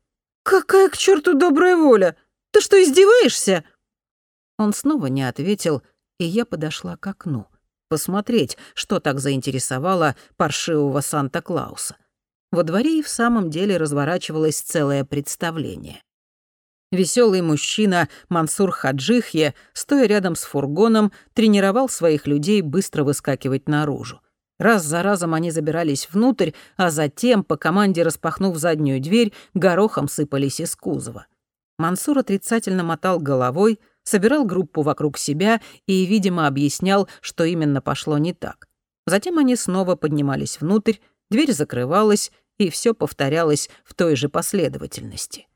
«Какая к черту добрая воля? Ты что, издеваешься?» Он снова не ответил, и я подошла к окну. Посмотреть, что так заинтересовало паршивого Санта-Клауса. Во дворе и в самом деле разворачивалось целое представление. Веселый мужчина Мансур Хаджихье, стоя рядом с фургоном, тренировал своих людей быстро выскакивать наружу. Раз за разом они забирались внутрь, а затем, по команде распахнув заднюю дверь, горохом сыпались из кузова. Мансур отрицательно мотал головой, собирал группу вокруг себя и, видимо, объяснял, что именно пошло не так. Затем они снова поднимались внутрь, дверь закрывалась, и все повторялось в той же последовательности.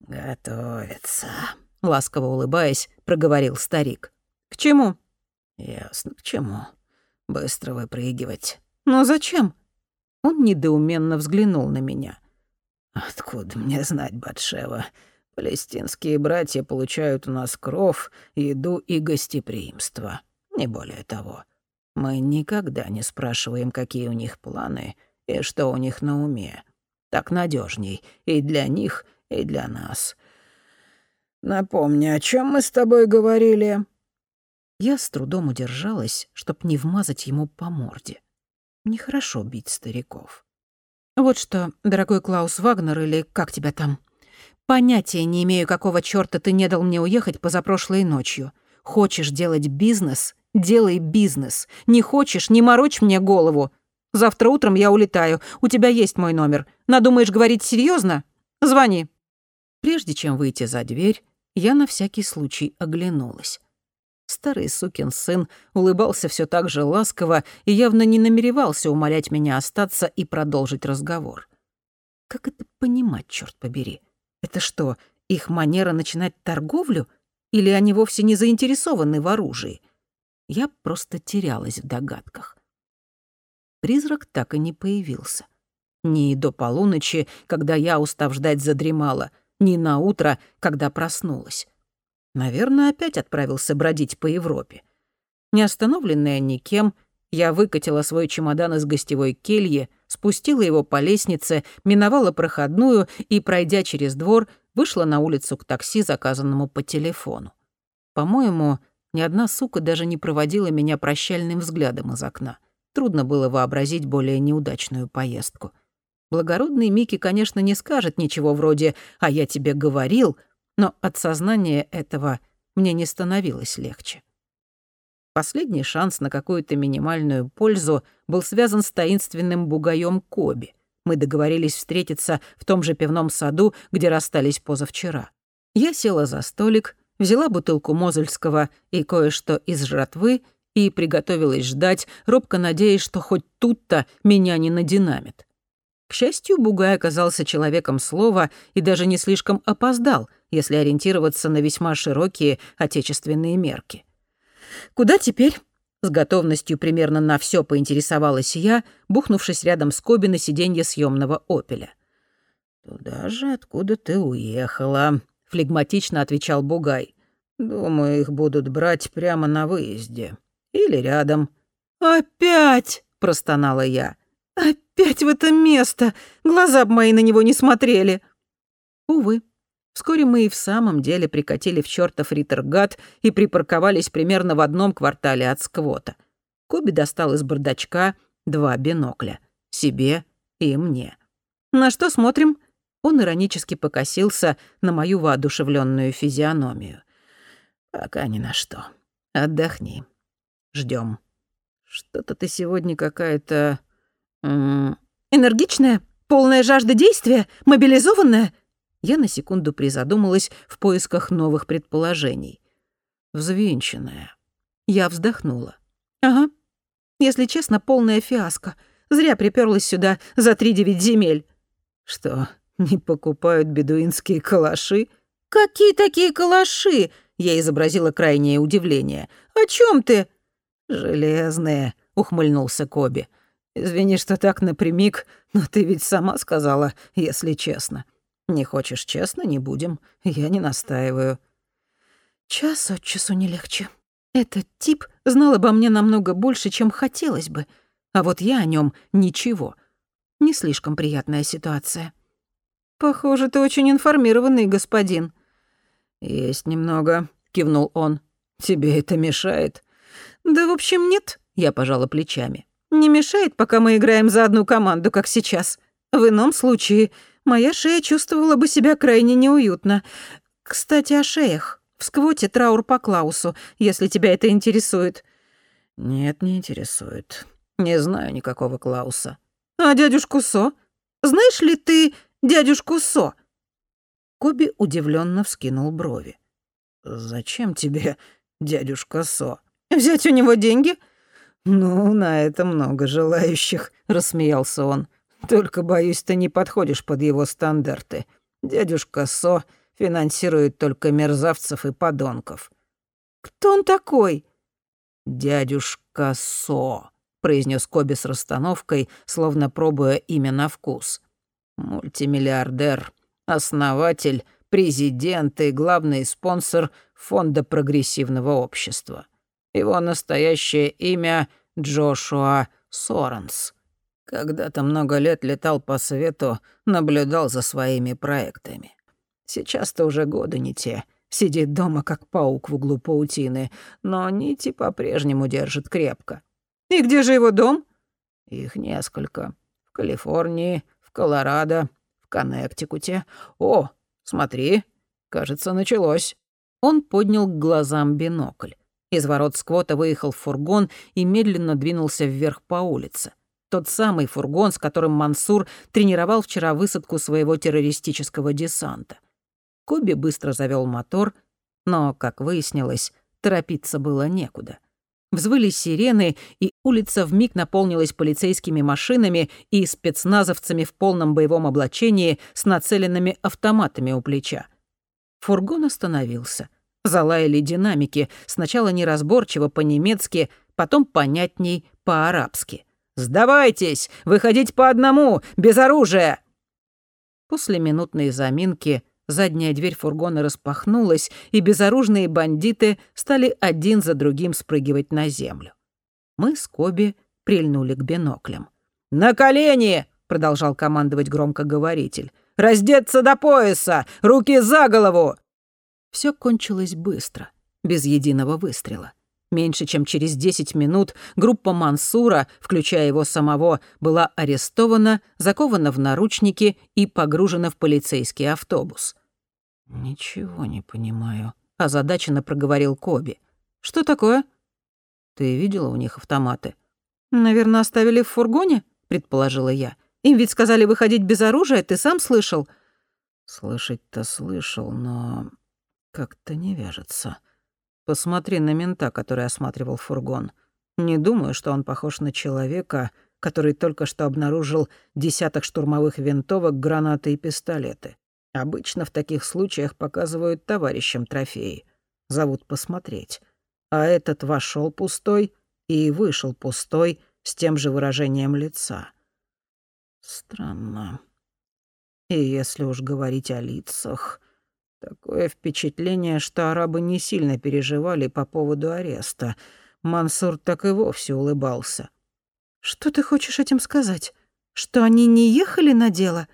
«Готовится», — ласково улыбаясь, проговорил старик. «К чему?» «Ясно, к чему. Быстро выпрыгивать. Но зачем? Он недоуменно взглянул на меня. Откуда мне знать, Батшева? Палестинские братья получают у нас кров, еду и гостеприимство. Не более того. Мы никогда не спрашиваем, какие у них планы и что у них на уме. Так надежней и для них, и для нас. Напомни, о чем мы с тобой говорили?» Я с трудом удержалась, чтоб не вмазать ему по морде. Нехорошо бить стариков. «Вот что, дорогой Клаус Вагнер, или как тебя там? Понятия не имею, какого чёрта ты не дал мне уехать позапрошлой ночью. Хочешь делать бизнес — делай бизнес. Не хочешь — не морочь мне голову. Завтра утром я улетаю. У тебя есть мой номер. Надумаешь говорить серьезно? Звони». Прежде чем выйти за дверь, я на всякий случай оглянулась. Старый сукин сын улыбался все так же ласково и явно не намеревался умолять меня остаться и продолжить разговор. Как это понимать, черт побери? Это что, их манера начинать торговлю? Или они вовсе не заинтересованы в оружии? Я просто терялась в догадках. Призрак так и не появился. Ни до полуночи, когда я, устав ждать, задремала — ни на утро, когда проснулась. Наверное, опять отправился бродить по Европе. Не остановленная никем, я выкатила свой чемодан из гостевой кельи, спустила его по лестнице, миновала проходную и, пройдя через двор, вышла на улицу к такси, заказанному по телефону. По-моему, ни одна сука даже не проводила меня прощальным взглядом из окна. Трудно было вообразить более неудачную поездку. Благородный Микки, конечно, не скажет ничего вроде «а я тебе говорил», но от сознания этого мне не становилось легче. Последний шанс на какую-то минимальную пользу был связан с таинственным бугаем Коби. Мы договорились встретиться в том же пивном саду, где расстались позавчера. Я села за столик, взяла бутылку Мозельского и кое-что из жратвы и приготовилась ждать, робко надеясь, что хоть тут-то меня не надинамит. К счастью, Бугай оказался человеком слова и даже не слишком опоздал, если ориентироваться на весьма широкие отечественные мерки. «Куда теперь?» С готовностью примерно на все поинтересовалась я, бухнувшись рядом с Коби на сиденье съемного «Опеля». «Туда же, откуда ты уехала», — флегматично отвечал Бугай. «Думаю, их будут брать прямо на выезде. Или рядом». «Опять!» — простонала я. Опять в это место! Глаза б мои на него не смотрели!» Увы, вскоре мы и в самом деле прикатили в чертов Риттергат и припарковались примерно в одном квартале от сквота. Коби достал из бардачка два бинокля. Себе и мне. «На что смотрим?» Он иронически покосился на мою воодушевленную физиономию. «Пока ни на что. Отдохни. Ждем. Что-то ты сегодня какая-то «Энергичная? Полная жажда действия? Мобилизованная?» Я на секунду призадумалась в поисках новых предположений. «Взвинченная». Я вздохнула. «Ага. Если честно, полная фиаско. Зря приперлась сюда за три девять земель». «Что, не покупают бедуинские калаши?» «Какие такие калаши?» Я изобразила крайнее удивление. «О чем ты?» «Железные», — ухмыльнулся Коби. Извини, что так напрямик, но ты ведь сама сказала, если честно. Не хочешь честно, не будем. Я не настаиваю. Час от часу не легче. Этот тип знал обо мне намного больше, чем хотелось бы. А вот я о нем ничего. Не слишком приятная ситуация. Похоже, ты очень информированный господин. Есть немного, кивнул он. Тебе это мешает? Да, в общем, нет, я пожала плечами. Не мешает, пока мы играем за одну команду, как сейчас. В ином случае моя шея чувствовала бы себя крайне неуютно. Кстати, о шеях. В сквоте траур по Клаусу, если тебя это интересует. Нет, не интересует. Не знаю никакого Клауса. А дядюшку Со? Знаешь ли ты дядюшку Со? Коби удивленно вскинул брови. «Зачем тебе дядюшка Со?» «Взять у него деньги?» «Ну, на это много желающих», — рассмеялся он. «Только, боюсь, ты не подходишь под его стандарты. Дядюшка Со финансирует только мерзавцев и подонков». «Кто он такой?» «Дядюшка Со», — произнес Коби с расстановкой, словно пробуя имя на вкус. «Мультимиллиардер, основатель, президент и главный спонсор Фонда прогрессивного общества. Его настоящее имя — Джошуа Соренс. Когда-то много лет летал по свету, наблюдал за своими проектами. Сейчас-то уже годы не те. Сидит дома, как паук в углу паутины, но нити по-прежнему держит крепко. «И где же его дом?» «Их несколько. В Калифорнии, в Колорадо, в Коннектикуте. О, смотри, кажется, началось». Он поднял к глазам бинокль. Из ворот сквота выехал фургон и медленно двинулся вверх по улице. Тот самый фургон, с которым Мансур тренировал вчера высадку своего террористического десанта. Коби быстро завёл мотор, но, как выяснилось, торопиться было некуда. Взвыли сирены, и улица вмиг наполнилась полицейскими машинами и спецназовцами в полном боевом облачении с нацеленными автоматами у плеча. Фургон остановился. Залаяли динамики, сначала неразборчиво по-немецки, потом понятней по-арабски. «Сдавайтесь! Выходить по одному! Без оружия!» После минутной заминки Задняя дверь фургона распахнулась, и безоружные бандиты стали один за другим спрыгивать на землю. Мы с Коби прильнули к биноклям. «На колени!» — продолжал командовать громкоговоритель. «Раздеться до пояса! Руки за голову!» Все кончилось быстро, без единого выстрела. Меньше чем через 10 минут группа Мансура, включая его самого, была арестована, закована в наручники и погружена в полицейский автобус. «Ничего не понимаю», — озадаченно проговорил Коби. «Что такое?» «Ты видела у них автоматы?» «Наверное, оставили в фургоне?» — предположила я. «Им ведь сказали выходить без оружия, ты сам слышал?» «Слышать-то слышал, но как-то не вяжется. Посмотри на мента, который осматривал фургон. Не думаю, что он похож на человека, который только что обнаружил десяток штурмовых винтовок, гранаты и пистолеты. Обычно в таких случаях показывают товарищам трофеи. Зовут посмотреть. А этот вошел пустой и вышел пустой с тем же выражением лица. Странно. И если уж говорить о лицах, такое впечатление, что арабы не сильно переживали по поводу ареста. Мансур так и вовсе улыбался. «Что ты хочешь этим сказать? Что они не ехали на дело?»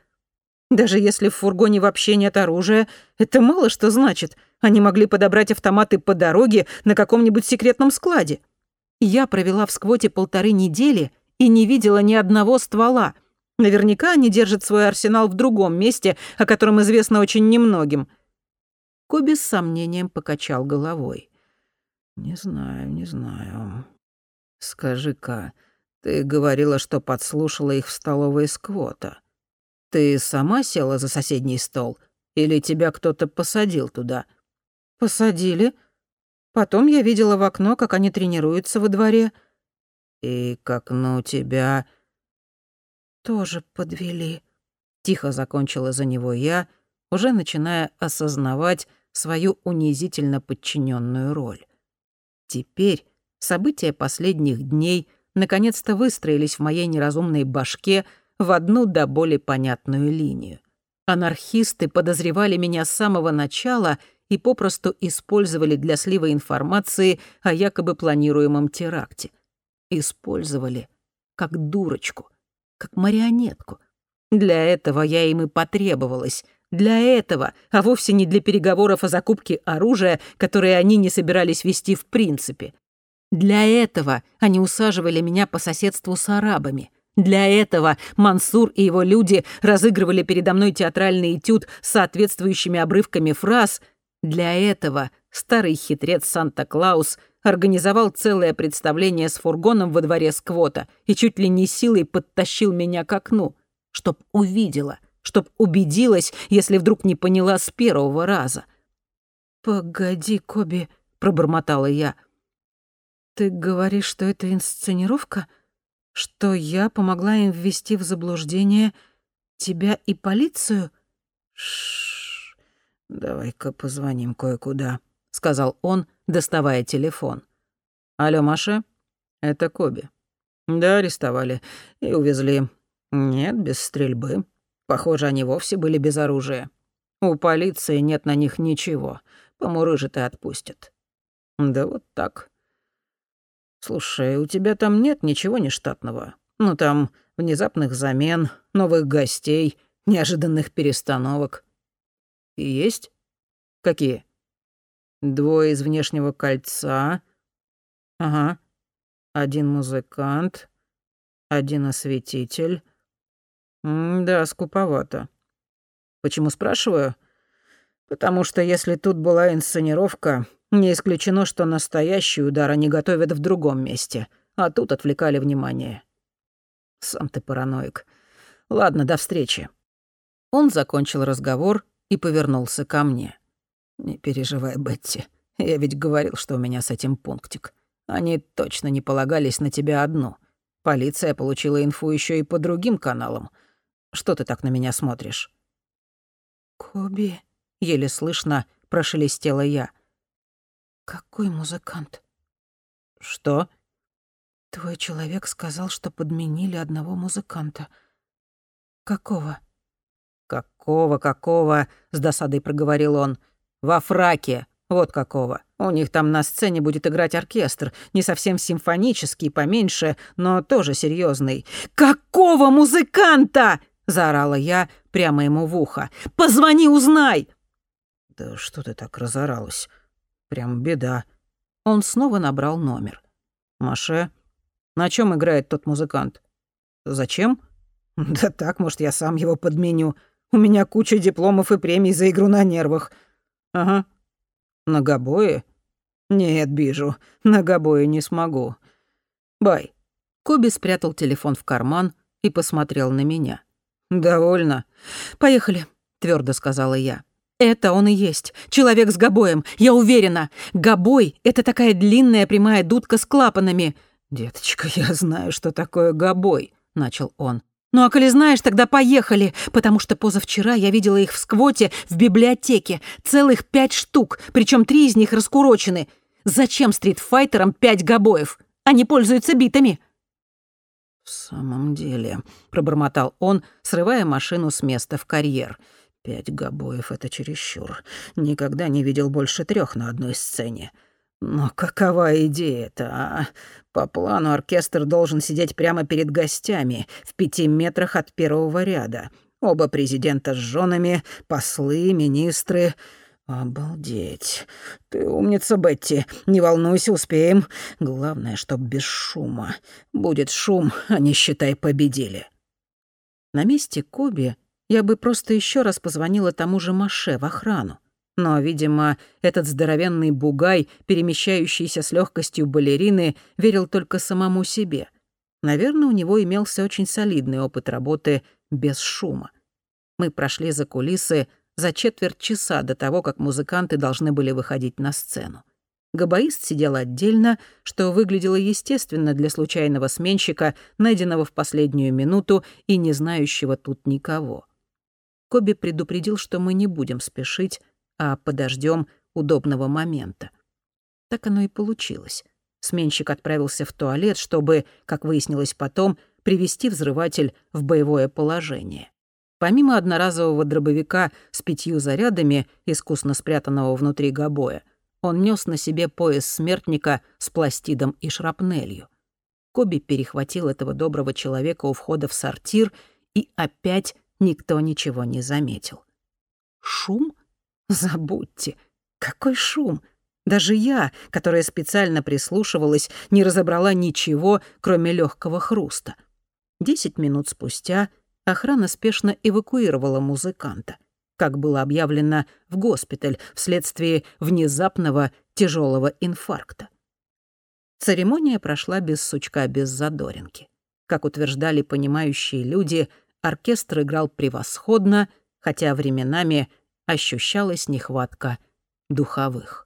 Даже если в фургоне вообще нет оружия, это мало что значит. Они могли подобрать автоматы по дороге на каком-нибудь секретном складе. Я провела в сквоте полторы недели и не видела ни одного ствола. Наверняка они держат свой арсенал в другом месте, о котором известно очень немногим. Коби с сомнением покачал головой. «Не знаю, не знаю. Скажи-ка, ты говорила, что подслушала их в столовой сквота. Ты сама села за соседний стол? Или тебя кто-то посадил туда?» «Посадили. Потом я видела в окно, как они тренируются во дворе». «И к окну тебя...» «Тоже подвели», — тихо закончила за него я, уже начиная осознавать свою унизительно подчиненную роль. Теперь события последних дней наконец-то выстроились в моей неразумной башке — в одну до боли понятную линию. Анархисты подозревали меня с самого начала и попросту использовали для слива информации о якобы планируемом теракте. Использовали как дурочку, как марионетку. Для этого я им и потребовалась. Для этого, а вовсе не для переговоров о закупке оружия, которые они не собирались вести в принципе. Для этого они усаживали меня по соседству с арабами. Для этого Мансур и его люди разыгрывали передо мной театральный этюд с соответствующими обрывками фраз. Для этого старый хитрец Санта-Клаус организовал целое представление с фургоном во дворе сквота и чуть ли не силой подтащил меня к окну, чтоб увидела, чтоб убедилась, если вдруг не поняла с первого раза. «Погоди, Коби», — пробормотала я. «Ты говоришь, что это инсценировка?» Что я помогла им ввести в заблуждение тебя и полицию? Шш. Давай-ка позвоним кое-куда, сказал он, доставая телефон. Алло, Маша, это Коби. Да, арестовали. И увезли. Нет, без стрельбы. Похоже, они вовсе были без оружия. У полиции нет на них ничего. Помурыжат и отпустят. Да вот так. Слушай, у тебя там нет ничего нештатного? Ну, там внезапных замен, новых гостей, неожиданных перестановок. И есть? Какие? Двое из внешнего кольца. Ага. Один музыкант, один осветитель. Да, скуповато. Почему спрашиваю? Потому что если тут была инсценировка, не исключено, что настоящий удар они готовят в другом месте, а тут отвлекали внимание. Сам ты параноик. Ладно, до встречи. Он закончил разговор и повернулся ко мне. Не переживай, Бетти. Я ведь говорил, что у меня с этим пунктик. Они точно не полагались на тебя одну. Полиция получила инфу еще и по другим каналам. Что ты так на меня смотришь?» «Коби», — еле слышно прошелестела я. «Какой музыкант?» «Что?» «Твой человек сказал, что подменили одного музыканта. Какого?» «Какого, какого?» — с досадой проговорил он. «Во фраке. Вот какого. У них там на сцене будет играть оркестр. Не совсем симфонический, поменьше, но тоже серьезный. «Какого музыканта?» — заорала я прямо ему в ухо. «Позвони, узнай!» «Да что ты так разоралась? Прям беда». Он снова набрал номер. «Маше, на чем играет тот музыкант?» «Зачем?» «Да так, может, я сам его подменю. У меня куча дипломов и премий за игру на нервах». «Ага, на гобое? Нет, Бижу, на гобое не смогу. Бай. Коби спрятал телефон в карман и посмотрел на меня. «Довольно. Поехали», — твердо сказала я. «Это он и есть. Человек с гобоем. Я уверена. Гобой — это такая длинная прямая дудка с клапанами». «Деточка, я знаю, что такое гобой», — начал он. «Ну а коли знаешь, тогда поехали, потому что позавчера я видела их в сквоте в библиотеке. Целых пять штук, причем три из них раскурочены. Зачем стритфайтерам пять гобоев? Они пользуются битами». «В самом деле», — пробормотал он, срывая машину с места в карьер. «Пять гобоев — это чересчур. Никогда не видел больше трех на одной сцене. Но какова идея-то, а? По плану оркестр должен сидеть прямо перед гостями, в пяти метрах от первого ряда. Оба президента с женами, послы, министры. Обалдеть. Ты умница, Бетти. Не волнуйся, успеем. Главное, чтоб без шума. Будет шум, а не считай победили. На месте Коби я бы просто еще раз позвонила тому же Маше в охрану. Но, видимо, этот здоровенный бугай, перемещающийся с легкостью балерины, верил только самому себе. Наверное, у него имелся очень солидный опыт работы без шума. Мы прошли за кулисы за четверть часа до того, как музыканты должны были выходить на сцену. Габаист сидел отдельно, что выглядело естественно для случайного сменщика, найденного в последнюю минуту и не знающего тут никого. Коби предупредил, что мы не будем спешить, а подождем удобного момента. Так оно и получилось. Сменщик отправился в туалет, чтобы, как выяснилось потом, привести взрыватель в боевое положение. Помимо одноразового дробовика с пятью зарядами, искусно спрятанного внутри гобоя, он нес на себе пояс смертника с пластидом и шрапнелью. Коби перехватил этого доброго человека у входа в сортир, и опять никто ничего не заметил. Шум — Забудьте. Какой шум! Даже я, которая специально прислушивалась, не разобрала ничего, кроме легкого хруста. Десять минут спустя охрана спешно эвакуировала музыканта, как было объявлено в госпиталь вследствие внезапного тяжелого инфаркта. Церемония прошла без сучка, без задоринки. Как утверждали понимающие люди, оркестр играл превосходно, хотя временами ощущалась нехватка духовых.